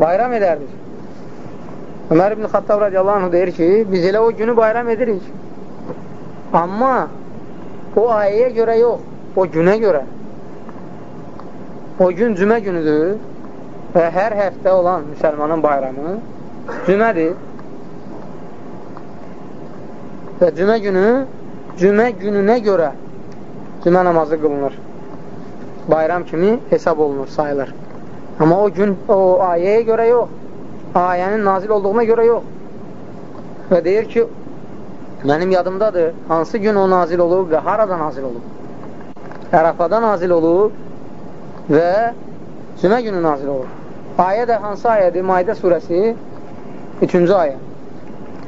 Bayram edərdik. Ömər ibn Xattab radiyallahu anh deyir ki, biz elə o günü bayram edirik. Amma o ayəyə görə yox, o günə görə. O gün cümə günüdür və hər həftə olan müsəlmanın bayramı cümədir. Və cümə günü, cümə gününə görə cümə namazı qılınır. Bayram kimi hesab olunur, sayılır. Amma o gün, o ayəyə görə yox, ayənin nazil olduğuna görə yox. Və deyir ki, mənim yadımdadır, hansı gün o nazil olub və harada nazil olub. Ərafada nazil olub və cümə günü nazil olub. Ayə də hansı ayədir? Maidə surəsi 3-cü ayə.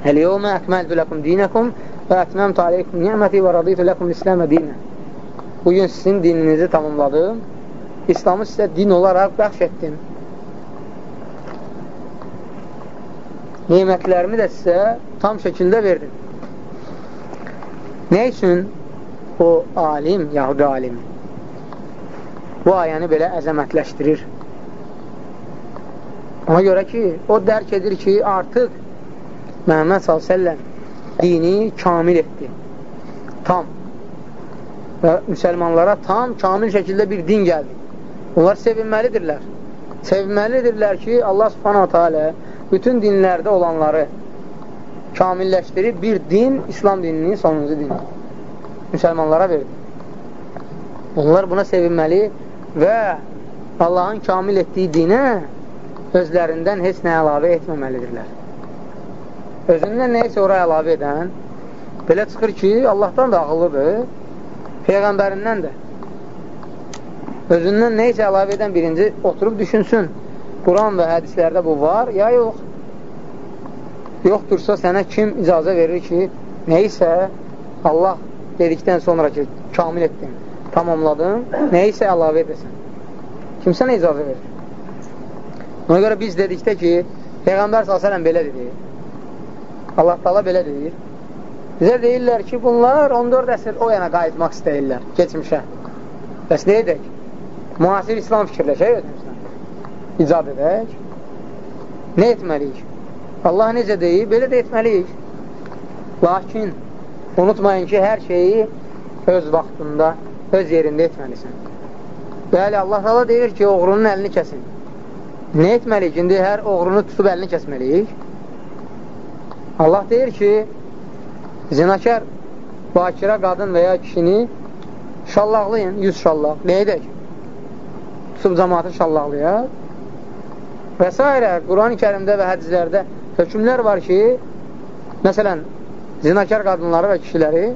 Əl-yevmə əkməltü ləkum dinəkum və ətməmtü aleykum ni'məti və radiytu ləkum İsləmə dinə. Bugün sizin dininizi tamamladım. İslamı sizə din olaraq bəxş etdim. Nemətlərimi də sizə tam şəkildə verdim. Nə üçün o alim, Yahudi alimi bu ayəni belə əzəmətləşdirir? Ona görə ki, o dərk edir ki, artıq Məhəmməd s.ə.v dini kamil etdi. Tam. Və müsəlmanlara tam, kamil şəkildə bir din gəldi. Onlar sevinməlidirlər. Sevinməlidirlər ki, Allah subhanahu teala bütün dinlərdə olanları kamilləşdirib bir din, İslam dininin sonuncu dini müsəlmanlara verdi. Onlar buna sevinməli və Allahın kamil etdiyi dinə özlərindən heç nə əlavə etməməlidirlər. Özündən neysə ora əlavə edən belə çıxır ki, Allahdan da ağıllıdır, Peyğəmbərindən də. Özündən neysə əlavə edən birinci oturub düşünsün, Quran və hədislərdə bu var, ya yox. Yoxdursa sənə kim icazə verir ki, neysə Allah dedikdən sonra ki, kamil etdin, tamamladın, neysə əlavə edəsən. Kim sənə icazə verir? Ona görə biz dedikdə ki, Peyğəmbər s.ə.v belə dedi. Allah tala belə deyir. Bizə deyirlər ki, bunlar 14 əsr o yana qayıtmaq istəyirlər, keçmişə. Bəs nə edək? Müasir İslam fikirləşək özümüzdən. İcad edək. Nə etməliyik? Allah necə deyir, belə də etməliyik. Lakin unutmayın ki, hər şeyi öz vaxtında öz yerində etməlisən. Bəli, Allah Allah deyir ki, oğrunun əlini kəsin. Nə etməliyik? İndi hər oğrunu tutub əlini kəsməliyik. Allah deyir ki, zinakar bakirə qadın və ya kişini şallaqlayın, yüz şallaq. Nə edək? Tutub cəmatı şallaqlayaq. Və s. Quran-ı kərimdə və hədizlərdə hökmlər var ki, məsələn, zinakar qadınları və kişiləri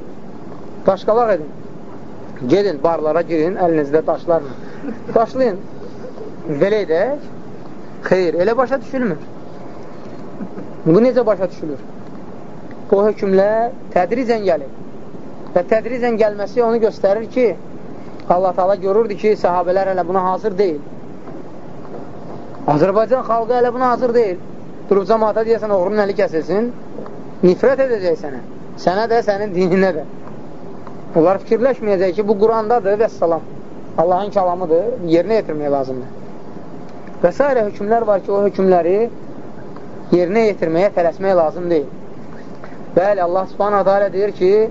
daşqalaq edin. Gedin, barlara girin, əlinizdə daşlarla. Daşlayın. Belə edək. Xeyr, elə başa düşülmür. Bu necə başa düşülür? O hökmlər tədricən gəlir. Və tədricən gəlməsi onu göstərir ki, Allah Taala görürdü ki, səhabələr hələ buna hazır deyil. Azərbaycan xalqı hələ buna hazır deyil. Durub cəmaata deyəsən, oğrunun əli kəsilsin, nifrət edəcək sənə. Sənə də, sənin dininə də. Onlar fikirləşməyəcək ki, bu Qurandadır və salam. Allahın kəlamıdır, yerinə yetirmək lazımdır. Və s. hökmlər var ki, o hökmləri yerinə yetirməyə tələsmək lazım deyil. Bəli, Allah subhanahu teala deyir ki,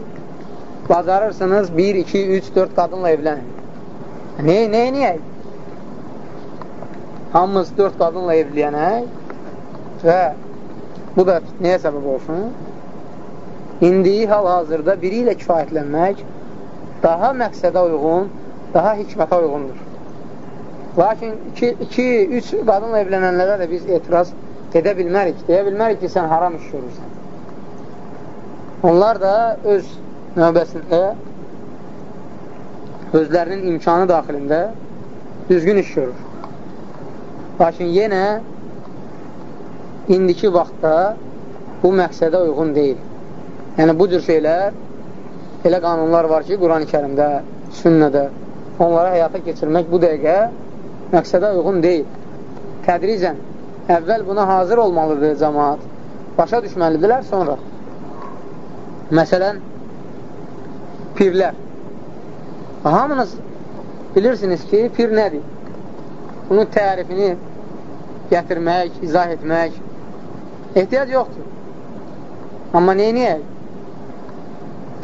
bacarırsınız 1, 2, 3, 4 qadınla evlənin. Ne, ne, niyə? Hamımız 4 qadınla evləyənək və bu da nəyə səbəb olsun? indiyi hal-hazırda biri ilə kifayətlənmək daha məqsədə uyğun, daha hikmətə uyğundur. Lakin 2-3 qadınla evlənənlərə də biz etiraz edə bilmərik. Deyə bilmərik ki, sən haram iş görürsən. Onlar da öz növbəsində özlərinin imkanı daxilində düzgün iş görür. Lakin yenə indiki vaxtda bu məqsədə uyğun deyil. Yəni, bu cür şeylər, elə qanunlar var ki, Quran-ı kərimdə, sünnədə, onlara həyata keçirmək bu dəqiqə məqsədə uyğun deyil. Tədricən, əvvəl buna hazır olmalıdır cəmaat, başa düşməlidirlər sonra. Məsələn, pirlər. Hamınız bilirsiniz ki, pir nədir? Bunun tərifini gətirmək, izah etmək ehtiyac yoxdur. Amma neyniyək?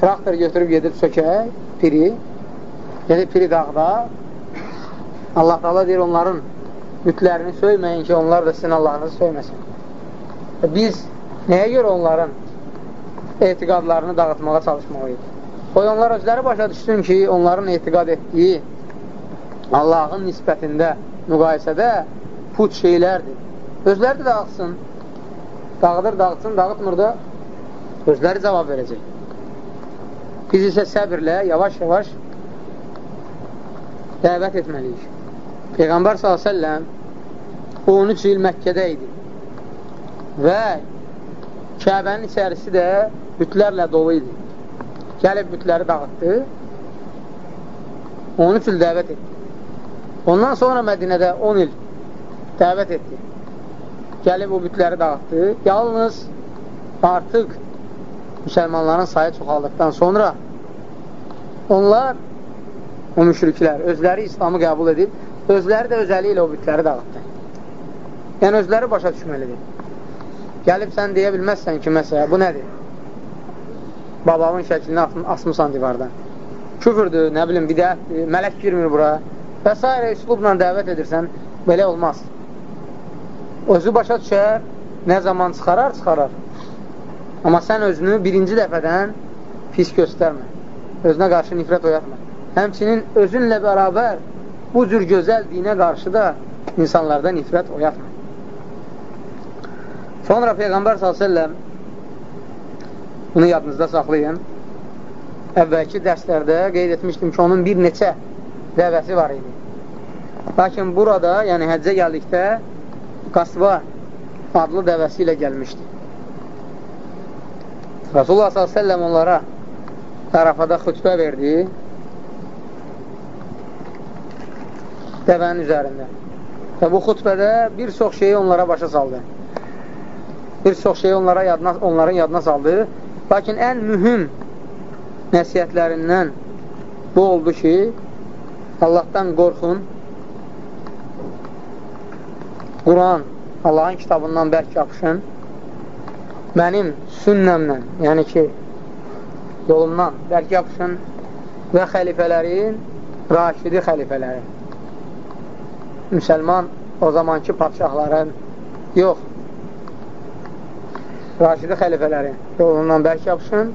traktor götürüb gedib sökək, piri, gedib piri dağda, Allah da deyir onların bütlərini söyməyin ki, onlar da sizin Allahınızı söyməsin. Və biz nəyə görə onların etiqadlarını dağıtmağa çalışmalıyıq? Qoy onlar özləri başa düşsün ki, onların etiqad etdiyi Allahın nisbətində, müqayisədə put şeylərdir. Özləri də dağıtsın. Dağıdır, dağıtsın, dağıtmır da özləri cavab verəcək. Biz isə səbirlə, yavaş-yavaş dəvət etməliyik. Peyğəmbər s.ə.v 13 il Məkkədə idi və Kəbənin içərisi də bütlərlə dolu idi. Gəlib bütləri dağıtdı, 13 il dəvət etdi. Ondan sonra Mədinədə 10 il dəvət etdi. Gəlib o bütləri dağıtdı. Yalnız artıq müsəlmanların sayı çoxaldıqdan sonra onlar, o müşriklər, özləri İslamı qəbul edib, özləri də özəli ilə o bütləri dağıtdı. Yəni, özləri başa düşməlidir. Gəlib sən deyə bilməzsən ki, məsələ, bu nədir? Babamın şəklini asmısan divardan. Küfürdür, nə bilim, bidətdir, mələk girmir bura və s. üslubla dəvət edirsən, belə olmaz. Özü başa düşər, nə zaman çıxarar, çıxarar. Amma sən özünü birinci dəfədən pis göstərmə. Özünə qarşı nifrət oyatma. Həmçinin özünlə bərabər bu cür gözəl dinə qarşı da insanlarda nifrət oyatma. Sonra Peyğəmbər s.ə.v bunu yadınızda saxlayın. Əvvəlki dərslərdə qeyd etmişdim ki, onun bir neçə dəvəsi var idi. Lakin burada, yəni həccə gəldikdə Qasva adlı dəvəsi ilə gəlmişdi. Rasulullah s.ə.v onlara Ərafada xütbə verdi dəvənin üzərində. Və bu xütbədə bir çox şeyi onlara başa saldı. Bir çox şeyi onlara yadına, onların yadına saldı. Lakin ən mühüm nəsiyyətlərindən bu oldu ki, Allahdan qorxun, Quran, Allahın kitabından bərk yapışın, mənim sünnəmlə, yəni ki, yolumdan bərk yapışın və xəlifələrin raşidi xəlifələri. Müsəlman o zamanki padşahların yox, raşidi xəlifələrin yolundan bərk yapışın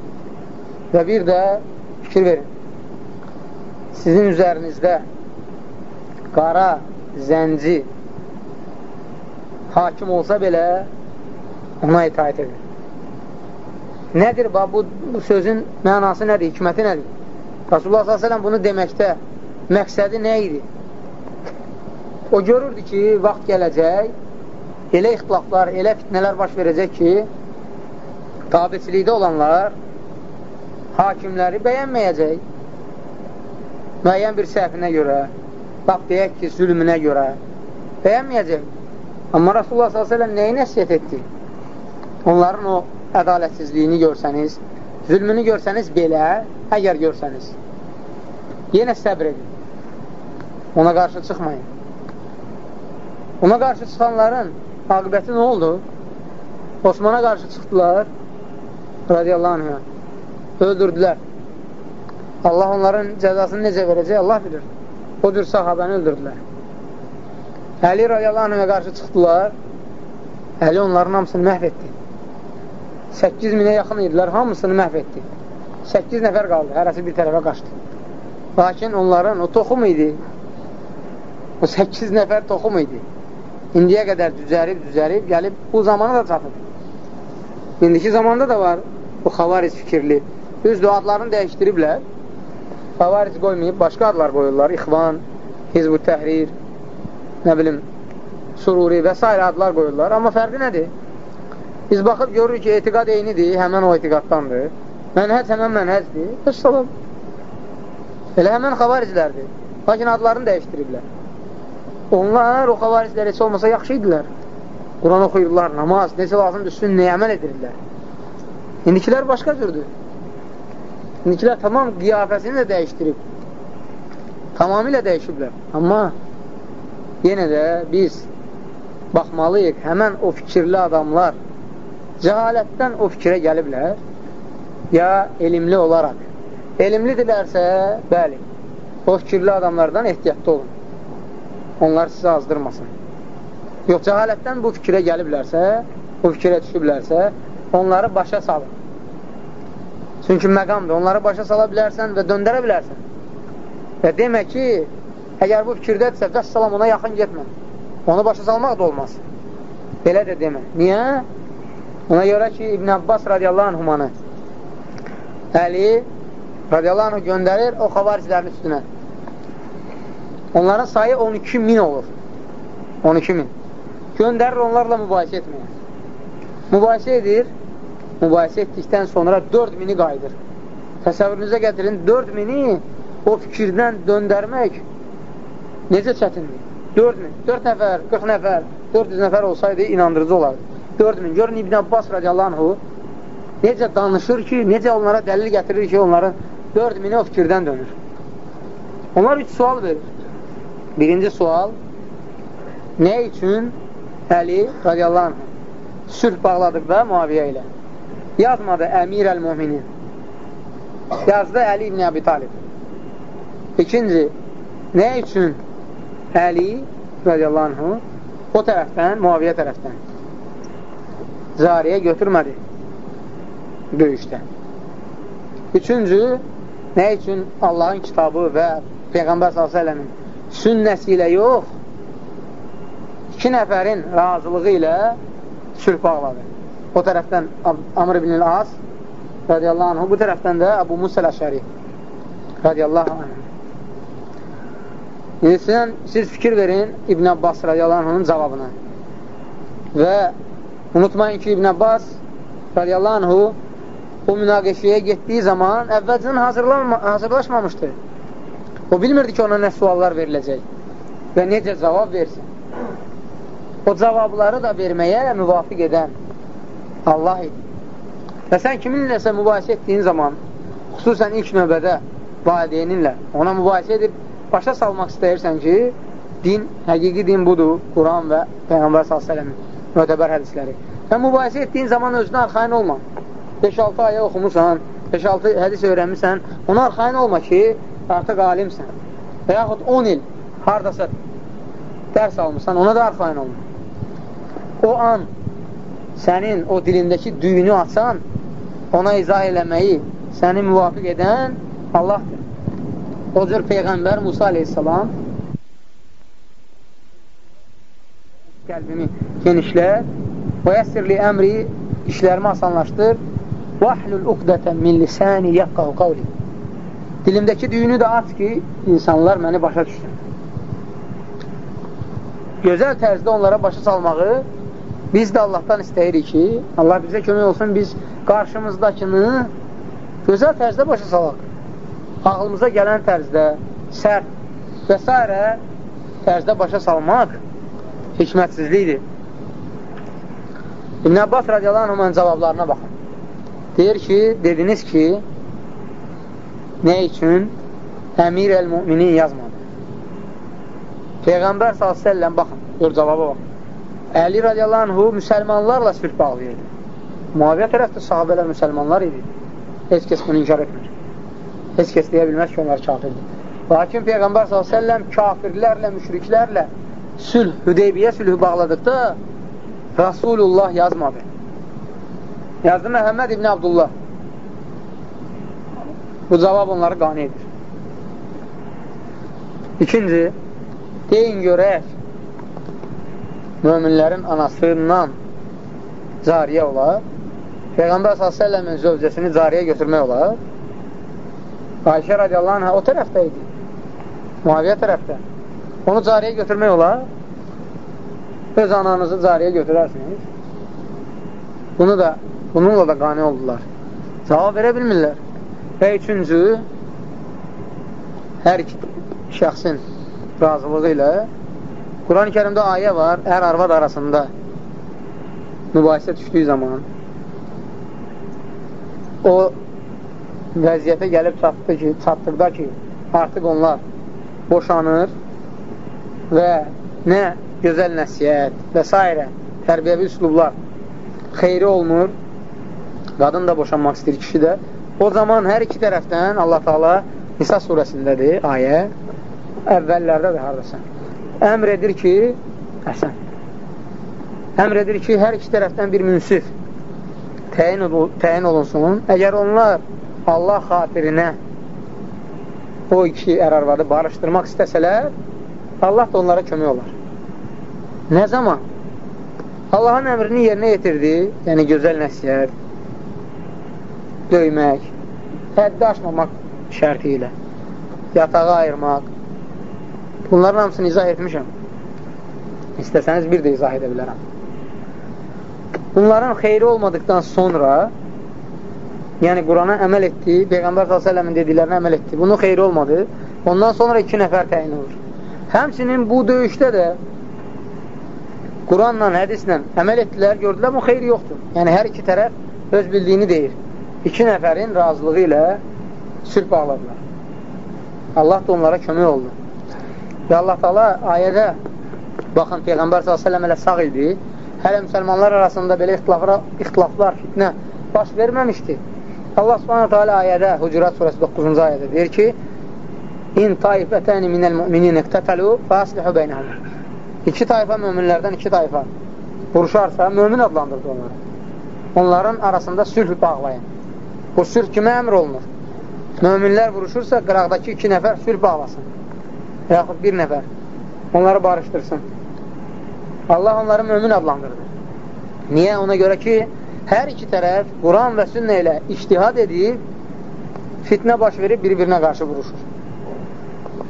və bir də fikir verin. Sizin üzərinizdə qara, zənci hakim olsa belə ona itaət edin. Nədir bu, bu sözün mənası nədir, hikməti nədir? Rasulullah s.ə.v bunu deməkdə məqsədi nə idi? O görürdü ki, vaxt gələcək, elə ixtilaflar, elə fitnələr baş verəcək ki, tabiçilikdə olanlar hakimləri bəyənməyəcək. Müəyyən bir səhvinə görə, bax deyək ki, zülmünə görə bəyənməyəcək. Amma Rasulullah s.ə.v nəyi nəsiyyət etdi? Onların o ədalətsizliyini görsəniz, zülmünü görsəniz belə, əgər görsəniz, yenə səbr edin. Ona qarşı çıxmayın. Ona qarşı çıxanların aqibəti nə oldu? Osmana qarşı çıxdılar, radiyallahu anhə, öldürdülər. Allah onların cəzasını necə verəcək, Allah bilir. O cür sahabəni öldürdülər. Əli radiyallahu anhə qarşı çıxdılar, Əli onların hamısını məhv etdi. 8 minə yaxın idilər, hamısını məhv etdi. 8 nəfər qaldı, hərəsi bir tərəfə qaçdı. Lakin onların o toxum idi. O 8 nəfər toxum idi. İndiyə qədər düzərib, düzərib, gəlib bu zamana da çatıb. İndiki zamanda da var bu xavariz fikirli. Düzdür, adlarını dəyişdiriblər. Xavariz qoymayıb, başqa adlar qoyurlar. İxvan, Hizb-ü Təhrir, nə bilim, Sururi və s. adlar qoyurlar. Amma fərqi nədir? Biz baxıb görürük ki, etiqad eynidir, həmən o etiqaddandır. Mənhəc həmən mənhəcdir. Əssalam. Elə həmən xavariclərdir. Lakin adlarını dəyişdiriblər. Onlar o xavariclər heç olmasa yaxşı idilər. Quran oxuyurlar, namaz, necə lazımdır, sünnəyə əməl edirlər. İndikilər başqa cürdür. İndikilər tamam qiyafəsini də dəyişdirib. Tamamilə dəyişiblər. Amma yenə də biz baxmalıyıq, həmən o fikirli adamlar cəhalətdən o fikrə gəliblər, ya elmli olaraq. Elmlidirlərsə, bəli, o fikirli adamlardan ehtiyatlı olun. Onlar sizi azdırmasın. Yox, cəhalətdən bu fikrə gəliblərsə, bu fikrə düşüblərsə, onları başa salın. Çünki məqamdır, onları başa sala bilərsən və döndərə bilərsən. Və demək ki, əgər bu fikirdədirsə, vəssalam ona yaxın getmə. Onu başa salmaq da olmaz. Belə də demə. Niyə? Ona görə ki, İbn Abbas radiyallahu anhumanı Əli radiyallahu anhu göndərir o xavaricilərin üstünə. Onların sayı 12 min olur. 12 min. Göndərir onlarla mübahisə etməyə. Mübahisə edir. Mübahisə etdikdən sonra 4 mini qayıdır. Təsəvvürünüzə gətirin, 4 mini o fikirdən döndərmək necə çətindir? 4 min, 4 nəfər, 40 nəfər, 400 nəfər olsaydı inandırıcı olardı. 4000. Görün İbn Abbas radiyallahu necə danışır ki, necə onlara dəlil gətirir ki, onların 4000-i o fikirdən dönür. Onlar üç sual verir. Birinci sual, nə üçün Əli radiyallahu anh sülh bağladıqda Muaviyyə ilə? Yazmadı Əmir əl-Müminin. Yazdı Əli ibn Əbi Talib. İkinci, nə üçün Əli radiyallahu anhu o tərəfdən, Muaviyyə tərəfdən cariyə götürmədi döyüşdə. Üçüncü, nə üçün Allahın kitabı və Peyğəmbər s.ə.v-in sünnəsi ilə yox, iki nəfərin razılığı ilə sülh bağladı. O tərəfdən Amr ibn As radiyallahu anh, bu tərəfdən də Əbu Musa Əşəri radiyallahu anh. İndi sizən, siz fikir verin İbn Abbas radiyallahu anh'ın cavabına. Və Unutmayın ki, İbn Abbas radiyallahu anhu o münaqəşəyə getdiyi zaman əvvəlcədən hazırlaşmamışdı. O bilmirdi ki, ona nə suallar veriləcək və necə cavab versin. O cavabları da verməyə müvafiq edən Allah idi. Və sən kiminləsə mübahisə etdiyin zaman, xüsusən ilk növbədə valideyninlə ona mübahisə edib başa salmaq istəyirsən ki, din, həqiqi din budur, Quran və Peyğəmbər s.ə.v mötəbər hədisləri. Və mübahisə etdiyin zaman özünə arxain olma. 5-6 ayə oxumusan, 5-6 hədis öyrənmirsən, ona arxain olma ki, artıq alimsən. Və yaxud 10 il haradasa dərs almışsan, ona da arxain olma. O an sənin o dilindəki düyünü açan, ona izah eləməyi səni müvafiq edən Allahdır. O cür Peyğəmbər Musa aleyhissalam qəlbimi genişlər və yəsirli əmri işlərimi asanlaşdır vəhlül uqdətən min lisəni yəqqav qavli dilimdəki düyünü də aç ki, insanlar məni başa düşsün. Gözəl tərzdə onlara başa salmağı biz də Allahdan istəyirik ki, Allah bizə kömək olsun, biz qarşımızdakını gözəl tərzdə başa salaq. Ağlımıza gələn tərzdə, sərt və s. tərzdə başa salmaq hikmətsizlikdir. İbn Abbas radiyallahu anhın cavablarına baxın. Deyir ki, dediniz ki, nə üçün əmir əl-müminin yazmadı? Peyğəmbər s.ə.v baxın, gör cavaba baxın. Əli radiyallahu anhu müsəlmanlarla sülh bağlayırdı. Muaviyyə tərəfdə sahabələr müsəlmanlar idi. Heç kəs bunu inkar etmir. Heç kəs deyə bilməz ki, onlar kafirdir. Lakin Peyğəmbər s.ə.v kafirlərlə, müşriklərlə sülh, Hüdeybiyyə sülhü bağladıqda Rasulullah yazmadı. Yazdı Məhəmməd ibn Abdullah. Bu cavab onları qani edir. İkinci, deyin görək, möminlərin anasından cariyə olar. Peyğəmbər s.ə.v-in zövcəsini cariyə götürmək olar. Ayşə radiyallahu anhə o tərəfdə idi. Muaviyyə tərəfdə. Onu cariyə götürmək olar. Öz ananızı cariyə götürərsiniz. Bunu da, bununla da qani oldular. Cavab verə bilmirlər. Və üçüncü, hər şəxsin razılığı ilə Quran-ı kərimdə ayə var, ər-arvad arasında mübahisə düşdüyü zaman o vəziyyətə gəlib çatdı ki, çatdıqda ki, artıq onlar boşanır və nə gözəl nəsiyyət və s. tərbiyəvi üslublar xeyri olmur, qadın da boşanmaq istəyir, kişi də O zaman hər iki tərəfdən Allah Taala Nisa surəsindədir ayə. Əvvəllərdədir hardasa. Əmr edir ki, həsən. Əmr edir ki, hər iki tərəfdən bir münsif təyin, ol təyin olunsun. Əgər onlar Allah xatirinə o iki ər-arvadı barışdırmaq istəsələr, Allah da onlara kömək olar. Nə zaman? Allahın əmrini yerinə yetirdi, yəni gözəl nəsiyyət, döymək, həddi aşmamaq şərti ilə, yatağı ayırmaq. Bunların hamısını izah etmişəm. İstəsəniz bir də izah edə bilərəm. Bunların xeyri olmadıqdan sonra, yəni Qurana əməl etdi, Peyğəmbər s.ə.v-in dediklərinə əməl etdi. Bunun xeyri olmadı. Ondan sonra iki nəfər təyin olur. Həmçinin bu döyüşdə də Quranla, hədislə əməl etdilər, gördülər, bu xeyri yoxdur. Yəni, hər iki tərəf öz bildiyini deyir iki nəfərin razılığı ilə sülh bağladılar. Allah da onlara kömək oldu. Və Allah Taala ayədə baxın Peyğəmbər s.ə.v elə sağ idi. Hələ müsəlmanlar arasında belə ixtilaflar, ixtilaflar fitnə baş verməmişdi. Allah subhanahu teala ayədə, Hucurat surəsi 9-cu ayədə deyir ki, İn taifətəni minəl müminin iqtətəlu fəaslihu beynəhəm. İki tayfa möminlərdən iki tayfa vuruşarsa, mömin adlandırdı onları. Onların arasında sülh bağlayın. Bu sülh kimə əmr olunur? Möminlər vuruşursa, qıraqdakı iki nəfər sülh bağlasın Yaxud bir nəfər. Onları barışdırsın. Allah onları mömin adlandırdı. Niyə? Ona görə ki, hər iki tərəf Quran və sünnə ilə iştihad edib, fitnə baş verib bir-birinə qarşı vuruşur.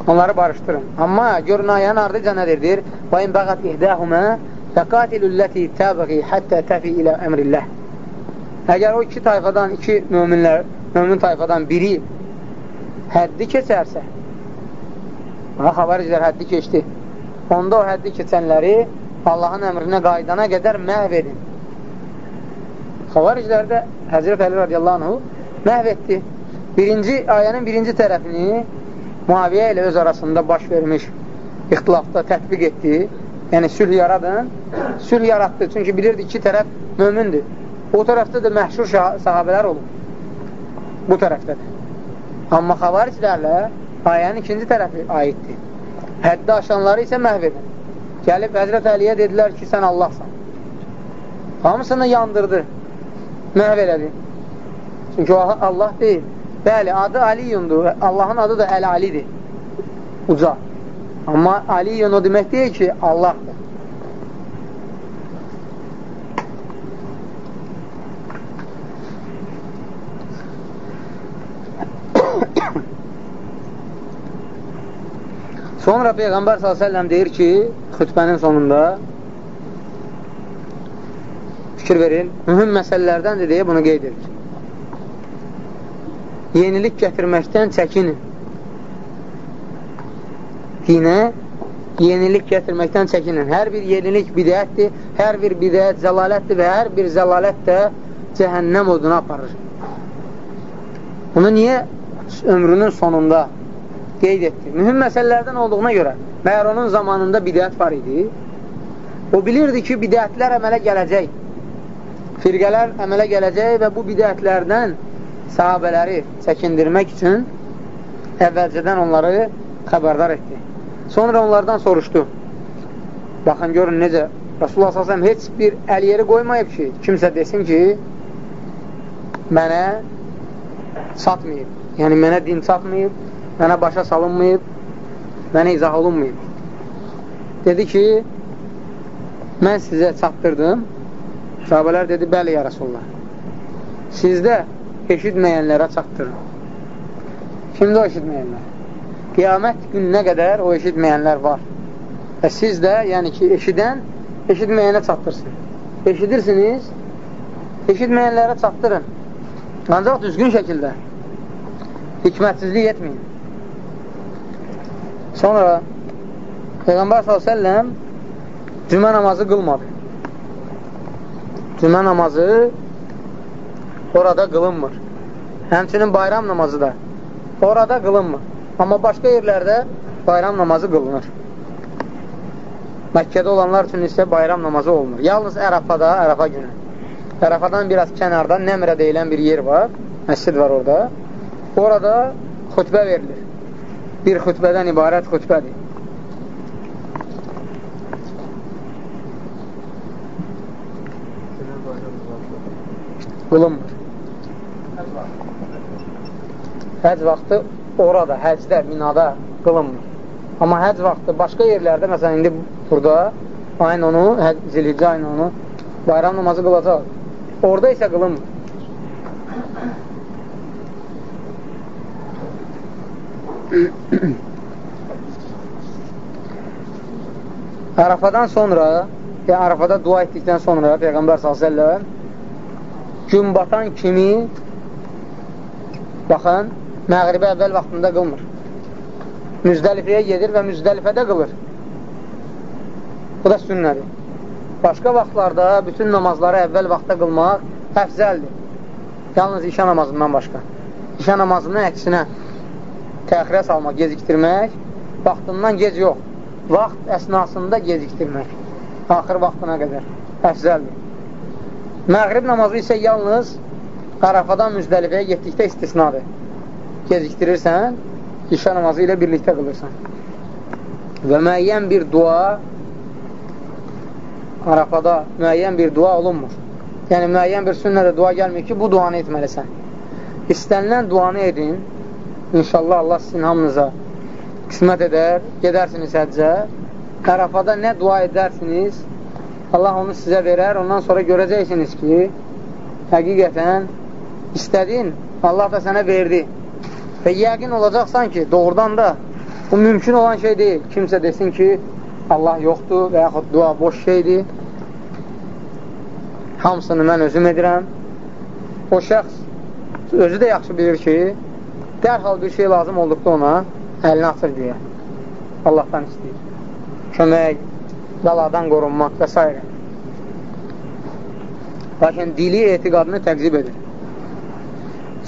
Onları barışdırın. Amma görün ayənin ardıca nədir? Deyir, وَاِنْ بَغَتْ اِهْدَاهُمَا فَقَاتِلُ الَّتِي تَابَغِي حَتَّى تَفِي ilə əmrilləh Əgər o iki tayfadan, iki möminlər, mömin tayfadan biri həddi keçərsə, xavariclər həddi keçdi, onda o həddi keçənləri Allahın əmrinə qaydana qədər məhv edin. Xavariclər də Həzrət Əli radiyallahu anhu məhv etdi. Birinci, ayənin birinci tərəfini Muaviyyə ilə öz arasında baş vermiş ixtilafda tətbiq etdi. Yəni, sülh yaradın. Sülh yaratdı. Çünki bilirdi iki tərəf mömindir. O tərəfdə də məhşur sahabələr olub. bu tərəfdədir. Amma xavariclərlə ayənin ikinci tərəfi aiddir. Həddi aşanları isə məhv edir. Gəlib Həzrət Əliyə dedilər ki, sən Allahsan. Hamısını yandırdı, məhv elədi. Çünki o Allah deyil. Bəli, adı Aliyundur. Allahın adı da Əl-Alidir. Uca. Amma Aliyun o demək deyil ki, Allahdır. Sonra Peyğəmbər s.ə.v deyir ki, xütbənin sonunda fikir verin, mühüm məsələlərdəndir deyə bunu qeyd edir. Yenilik gətirməkdən çəkinin. Dinə yenilik gətirməkdən çəkinin. Hər bir yenilik bidətdir, hər bir bidət zəlalətdir və hər bir zəlalət də cəhənnəm oduna aparır. Bunu niyə ömrünün sonunda qeyd etdi. Mühüm məsələlərdən olduğuna görə, məyər onun zamanında bidət var idi. O bilirdi ki, bidətlər əmələ gələcək. Firqələr əmələ gələcək və bu bidətlərdən sahabələri çəkindirmək üçün əvvəlcədən onları xəbərdar etdi. Sonra onlardan soruşdu. Baxın, görün necə Rasulullah s.ə.v heç bir əl yeri qoymayıb ki, kimsə desin ki, mənə çatmayıb. Yəni, mənə din çatmayıb, mənə başa salınmayıb, mənə izah olunmayıb. Dedi ki, mən sizə çatdırdım. Sahabələr dedi, bəli, ya Rasulullah. Sizdə eşitməyənlərə çatdırın. Kimdə o eşitməyənlər? Qiyamət gününə qədər o eşitməyənlər var. Və siz də, yəni ki, eşidən eşitməyənə çatdırsın. Eşidirsiniz, eşitməyənlərə çatdırın. Ancaq düzgün şəkildə. Hikmətsizlik etməyin. Sonra Peyğəmbər s.ə.v cümə namazı qılmadı. Cümə namazı orada qılınmır. Həmçinin bayram namazı da orada qılınmır. Amma başqa yerlərdə bayram namazı qılınır. Məkkədə olanlar üçün isə bayram namazı olmur. Yalnız Ərafada, Ərafa günü. Ərafadan biraz kənarda Nəmrə deyilən bir yer var, məscid var orada. Orada xütbə verilir bir xütbədən ibarət xütbədir. Qılınmır. Həc vaxtı orada, həcdə, minada qılınmır. Amma həc vaxtı başqa yerlərdə, məsələn, indi burada ayın onu, zilhicə ayın onu bayram namazı qılacaq. Orada isə qılınmır. Ərafadan sonra, yəni Ərafada dua etdikdən sonra Peyğəmbər s.ə.v gün batan kimi baxın, məğribə əvvəl vaxtında qılmır. Müzdəlifəyə gedir və müzdəlifədə qılır. Bu da sünnədir. Başqa vaxtlarda bütün namazları əvvəl vaxtda qılmaq əfzəldir. Yalnız işə namazından başqa. İşə namazının əksinə təxirə salmaq, gecikdirmək, vaxtından gec yox, vaxt əsnasında gecikdirmək, axır vaxtına qədər əfzəldir. Məğrib namazı isə yalnız Qarafadan Müzdəlifəyə getdikdə istisnadır. Gecikdirirsən, işə namazı ilə birlikdə qılırsan. Və müəyyən bir dua Arafada müəyyən bir dua olunmur. Yəni, müəyyən bir sünnədə dua gəlmir ki, bu duanı etməlisən. İstənilən duanı edin, İnşallah Allah sizin hamınıza qismət edər, gedərsiniz həccə. Ərafada nə dua edərsiniz, Allah onu sizə verər, ondan sonra görəcəksiniz ki, həqiqətən istədin, Allah da sənə verdi. Və yəqin olacaqsan ki, doğrudan da bu mümkün olan şey deyil. Kimsə desin ki, Allah yoxdur və yaxud dua boş şeydir. Hamısını mən özüm edirəm. O şəxs özü də yaxşı bilir ki, dərhal bir şey lazım olduqda ona əlini açır deyə. Allahdan istəyir. Kömək, bəladan qorunmaq və s. Lakin dili etiqadını təqzib edir.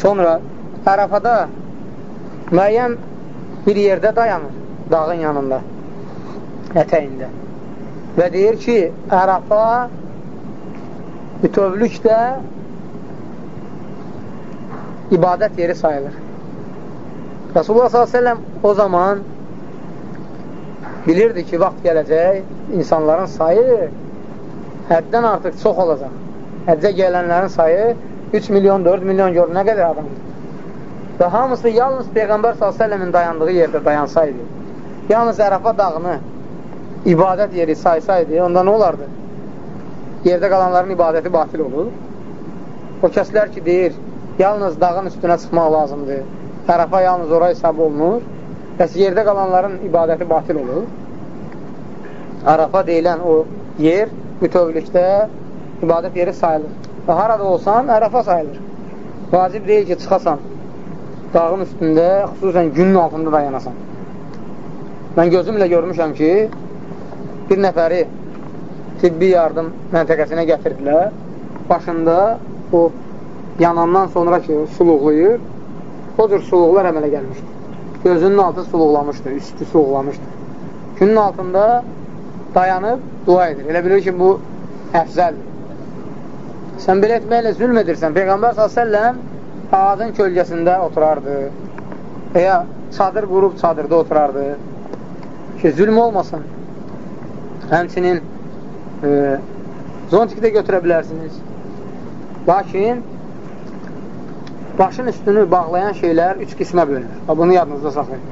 Sonra Ərafada müəyyən bir yerdə dayanır, dağın yanında, ətəyində. Və deyir ki, Ərafa bütövlükdə ibadət yeri sayılır. Rasulullah s.ə.v o zaman bilirdi ki, vaxt gələcək, insanların sayı həddən artıq çox olacaq. Həccə gələnlərin sayı 3 milyon, 4 milyon gör, nə qədər adamdır. Və hamısı yalnız Peyğəmbər s.ə.v-in dayandığı yerdə dayansaydı, yalnız Ərəfa dağını ibadət yeri saysaydı, onda nə olardı? Yerdə qalanların ibadəti batil olur. O kəslər ki, deyir, yalnız dağın üstünə çıxmaq lazımdır, Ərəfa yalnız ora hesab olunur, bəs yerdə qalanların ibadəti batil olur. Ərəfa deyilən o yer bütövlükdə ibadət yeri sayılır. Və harada olsan, Ərəfa sayılır. Vacib deyil ki, çıxasan dağın üstündə, xüsusən günün altında dayanasan. Mən gözümlə görmüşəm ki, bir nəfəri tibbi yardım məntəqəsinə gətirdilər. Başında o yanandan sonra ki, suluqlayır, o cür suluqlar əmələ gəlmişdir. Gözünün altı suluqlamışdır, üstü suluqlamışdır. Günün altında dayanıb dua edir. Elə bilir ki, bu əfzəldir. Sən belə etməklə zülm edirsən. Peyğəmbər s.ə.v ağacın kölgəsində oturardı və ya çadır qurub çadırda oturardı ki, zülm olmasın. Həmçinin e, zontik də götürə bilərsiniz. Lakin başın üstünü bağlayan şeylər üç qismə bölünür. Bunu yadınızda saxlayın.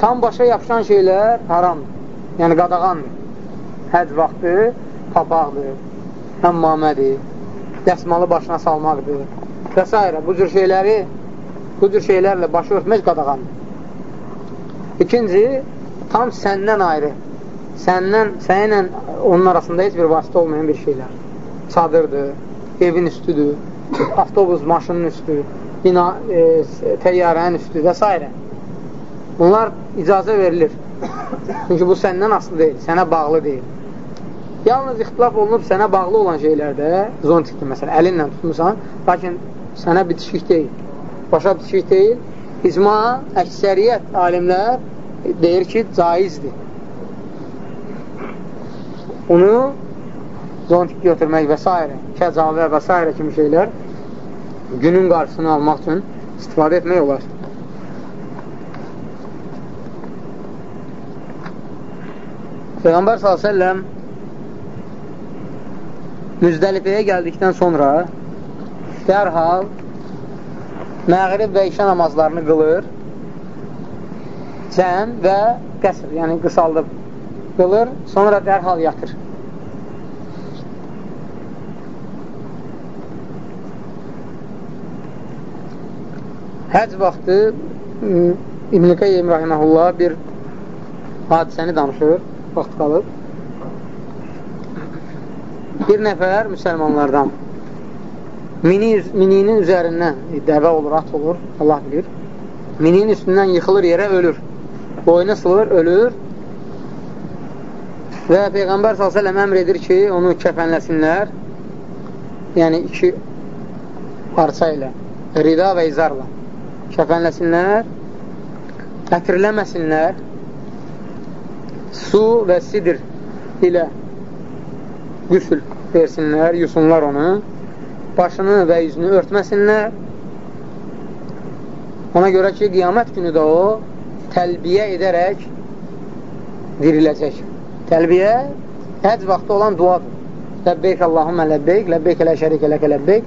Tam başa yapışan şeylər haramdır. Yəni qadağandır. Həc vaxtı papaqdır, həmmamədir, dəsmalı başına salmaqdır və s. Bu cür şeyləri, bu cür şeylərlə başı örtmək qadağandır. İkinci, tam səndən ayrı, səndən, səninlə onun arasında heç bir vasitə olmayan bir şeylər. Çadırdır, evin üstüdür, avtobus, maşının üstü, bina, e, təyyarənin üstü və s. Bunlar icazə verilir. Çünki bu səndən asılı deyil, sənə bağlı deyil. Yalnız ixtilaf olunub sənə bağlı olan şeylərdə, zontikdir məsələn, əlinlə tutmusan, lakin sənə bitişik deyil, başa bitişik deyil. İcma, əksəriyyət alimlər deyir ki, caizdir. Onu zontik götürmək və s. kəcavə və s. kimi şeylər günün qarşısını almaq üçün istifadə etmək olar. Peyğəmbər s.ə.v Müzdəlifəyə gəldikdən sonra dərhal məğrib və işə namazlarını qılır cəm və qəsr, yəni qısaldıb qılır, sonra dərhal yatır. Həc vaxtı İbn-i Qeyyim Rahiməhullah bir hadisəni danışır, vaxt qalıb. Bir nəfər müsəlmanlardan mini, mininin üzərindən dəvə olur, at olur, Allah bilir. Mininin üstündən yıxılır yerə, ölür. Boynu sılır, ölür. Və Peyğəmbər s.ə.v əmr edir ki, onu kəfənləsinlər. Yəni, iki parça ilə, rida və izarla kəfənləsinlər, ətirləməsinlər, su və sidir ilə qüsül versinlər, yusunlar onu, başını və yüzünü örtməsinlər. Ona görə ki, qiyamət günü də o təlbiyə edərək diriləcək. Təlbiyə həc vaxtı olan duadır. Ləbbeyk Allahumə ləbbeyk, ləbbeyk lə şərikə ləkə ləbbeyk,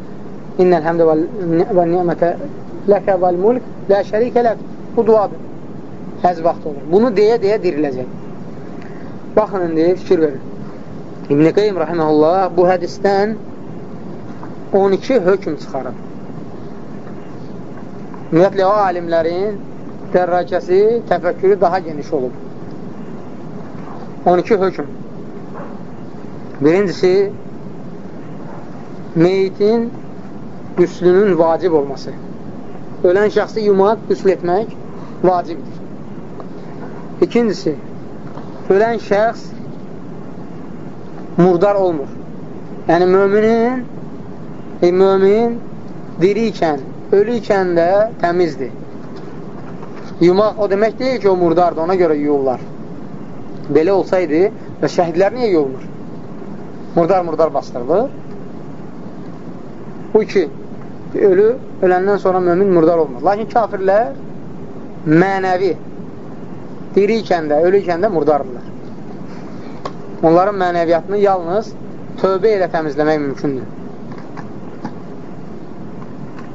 innəl həmdə və ni'mətə ləkə vəl mulk, lə şərikə lək. Bu duadır. Həz vaxtı olur. Bunu deyə-deyə diriləcək. Baxın, indi fikir verin. İbn-i Qeym rəhməhullah bu hədisdən 12 hökm çıxarıb. Ümumiyyətlə, o alimlərin dərrəcəsi, təfəkkürü daha geniş olub. 12 hökm. Birincisi, meyitin qüslünün vacib olması ölən şəxsi yumaq, qüsl etmək vacibdir. İkincisi, ölən şəxs murdar olmur. Yəni, müminin e, mümin diri ikən, ölü ikən də təmizdir. Yumaq o demək deyil ki, o murdardır, ona görə yuyurlar. Belə olsaydı, və şəhidlər niyə yuyulmur? Murdar-murdar bastırılır. Bu iki. Ölü, öləndən sonra mömin murdar olmaz. Lakin kafirlər mənəvi diri ikən də, ölü ikən də murdardırlar. Onların mənəviyyatını yalnız tövbə ilə təmizləmək mümkündür.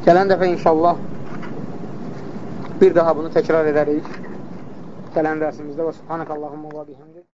Gələn dəfə inşallah bir daha bunu təkrar edərik. Gələn dərsimizdə və subhanəkallahumma və bihamdik.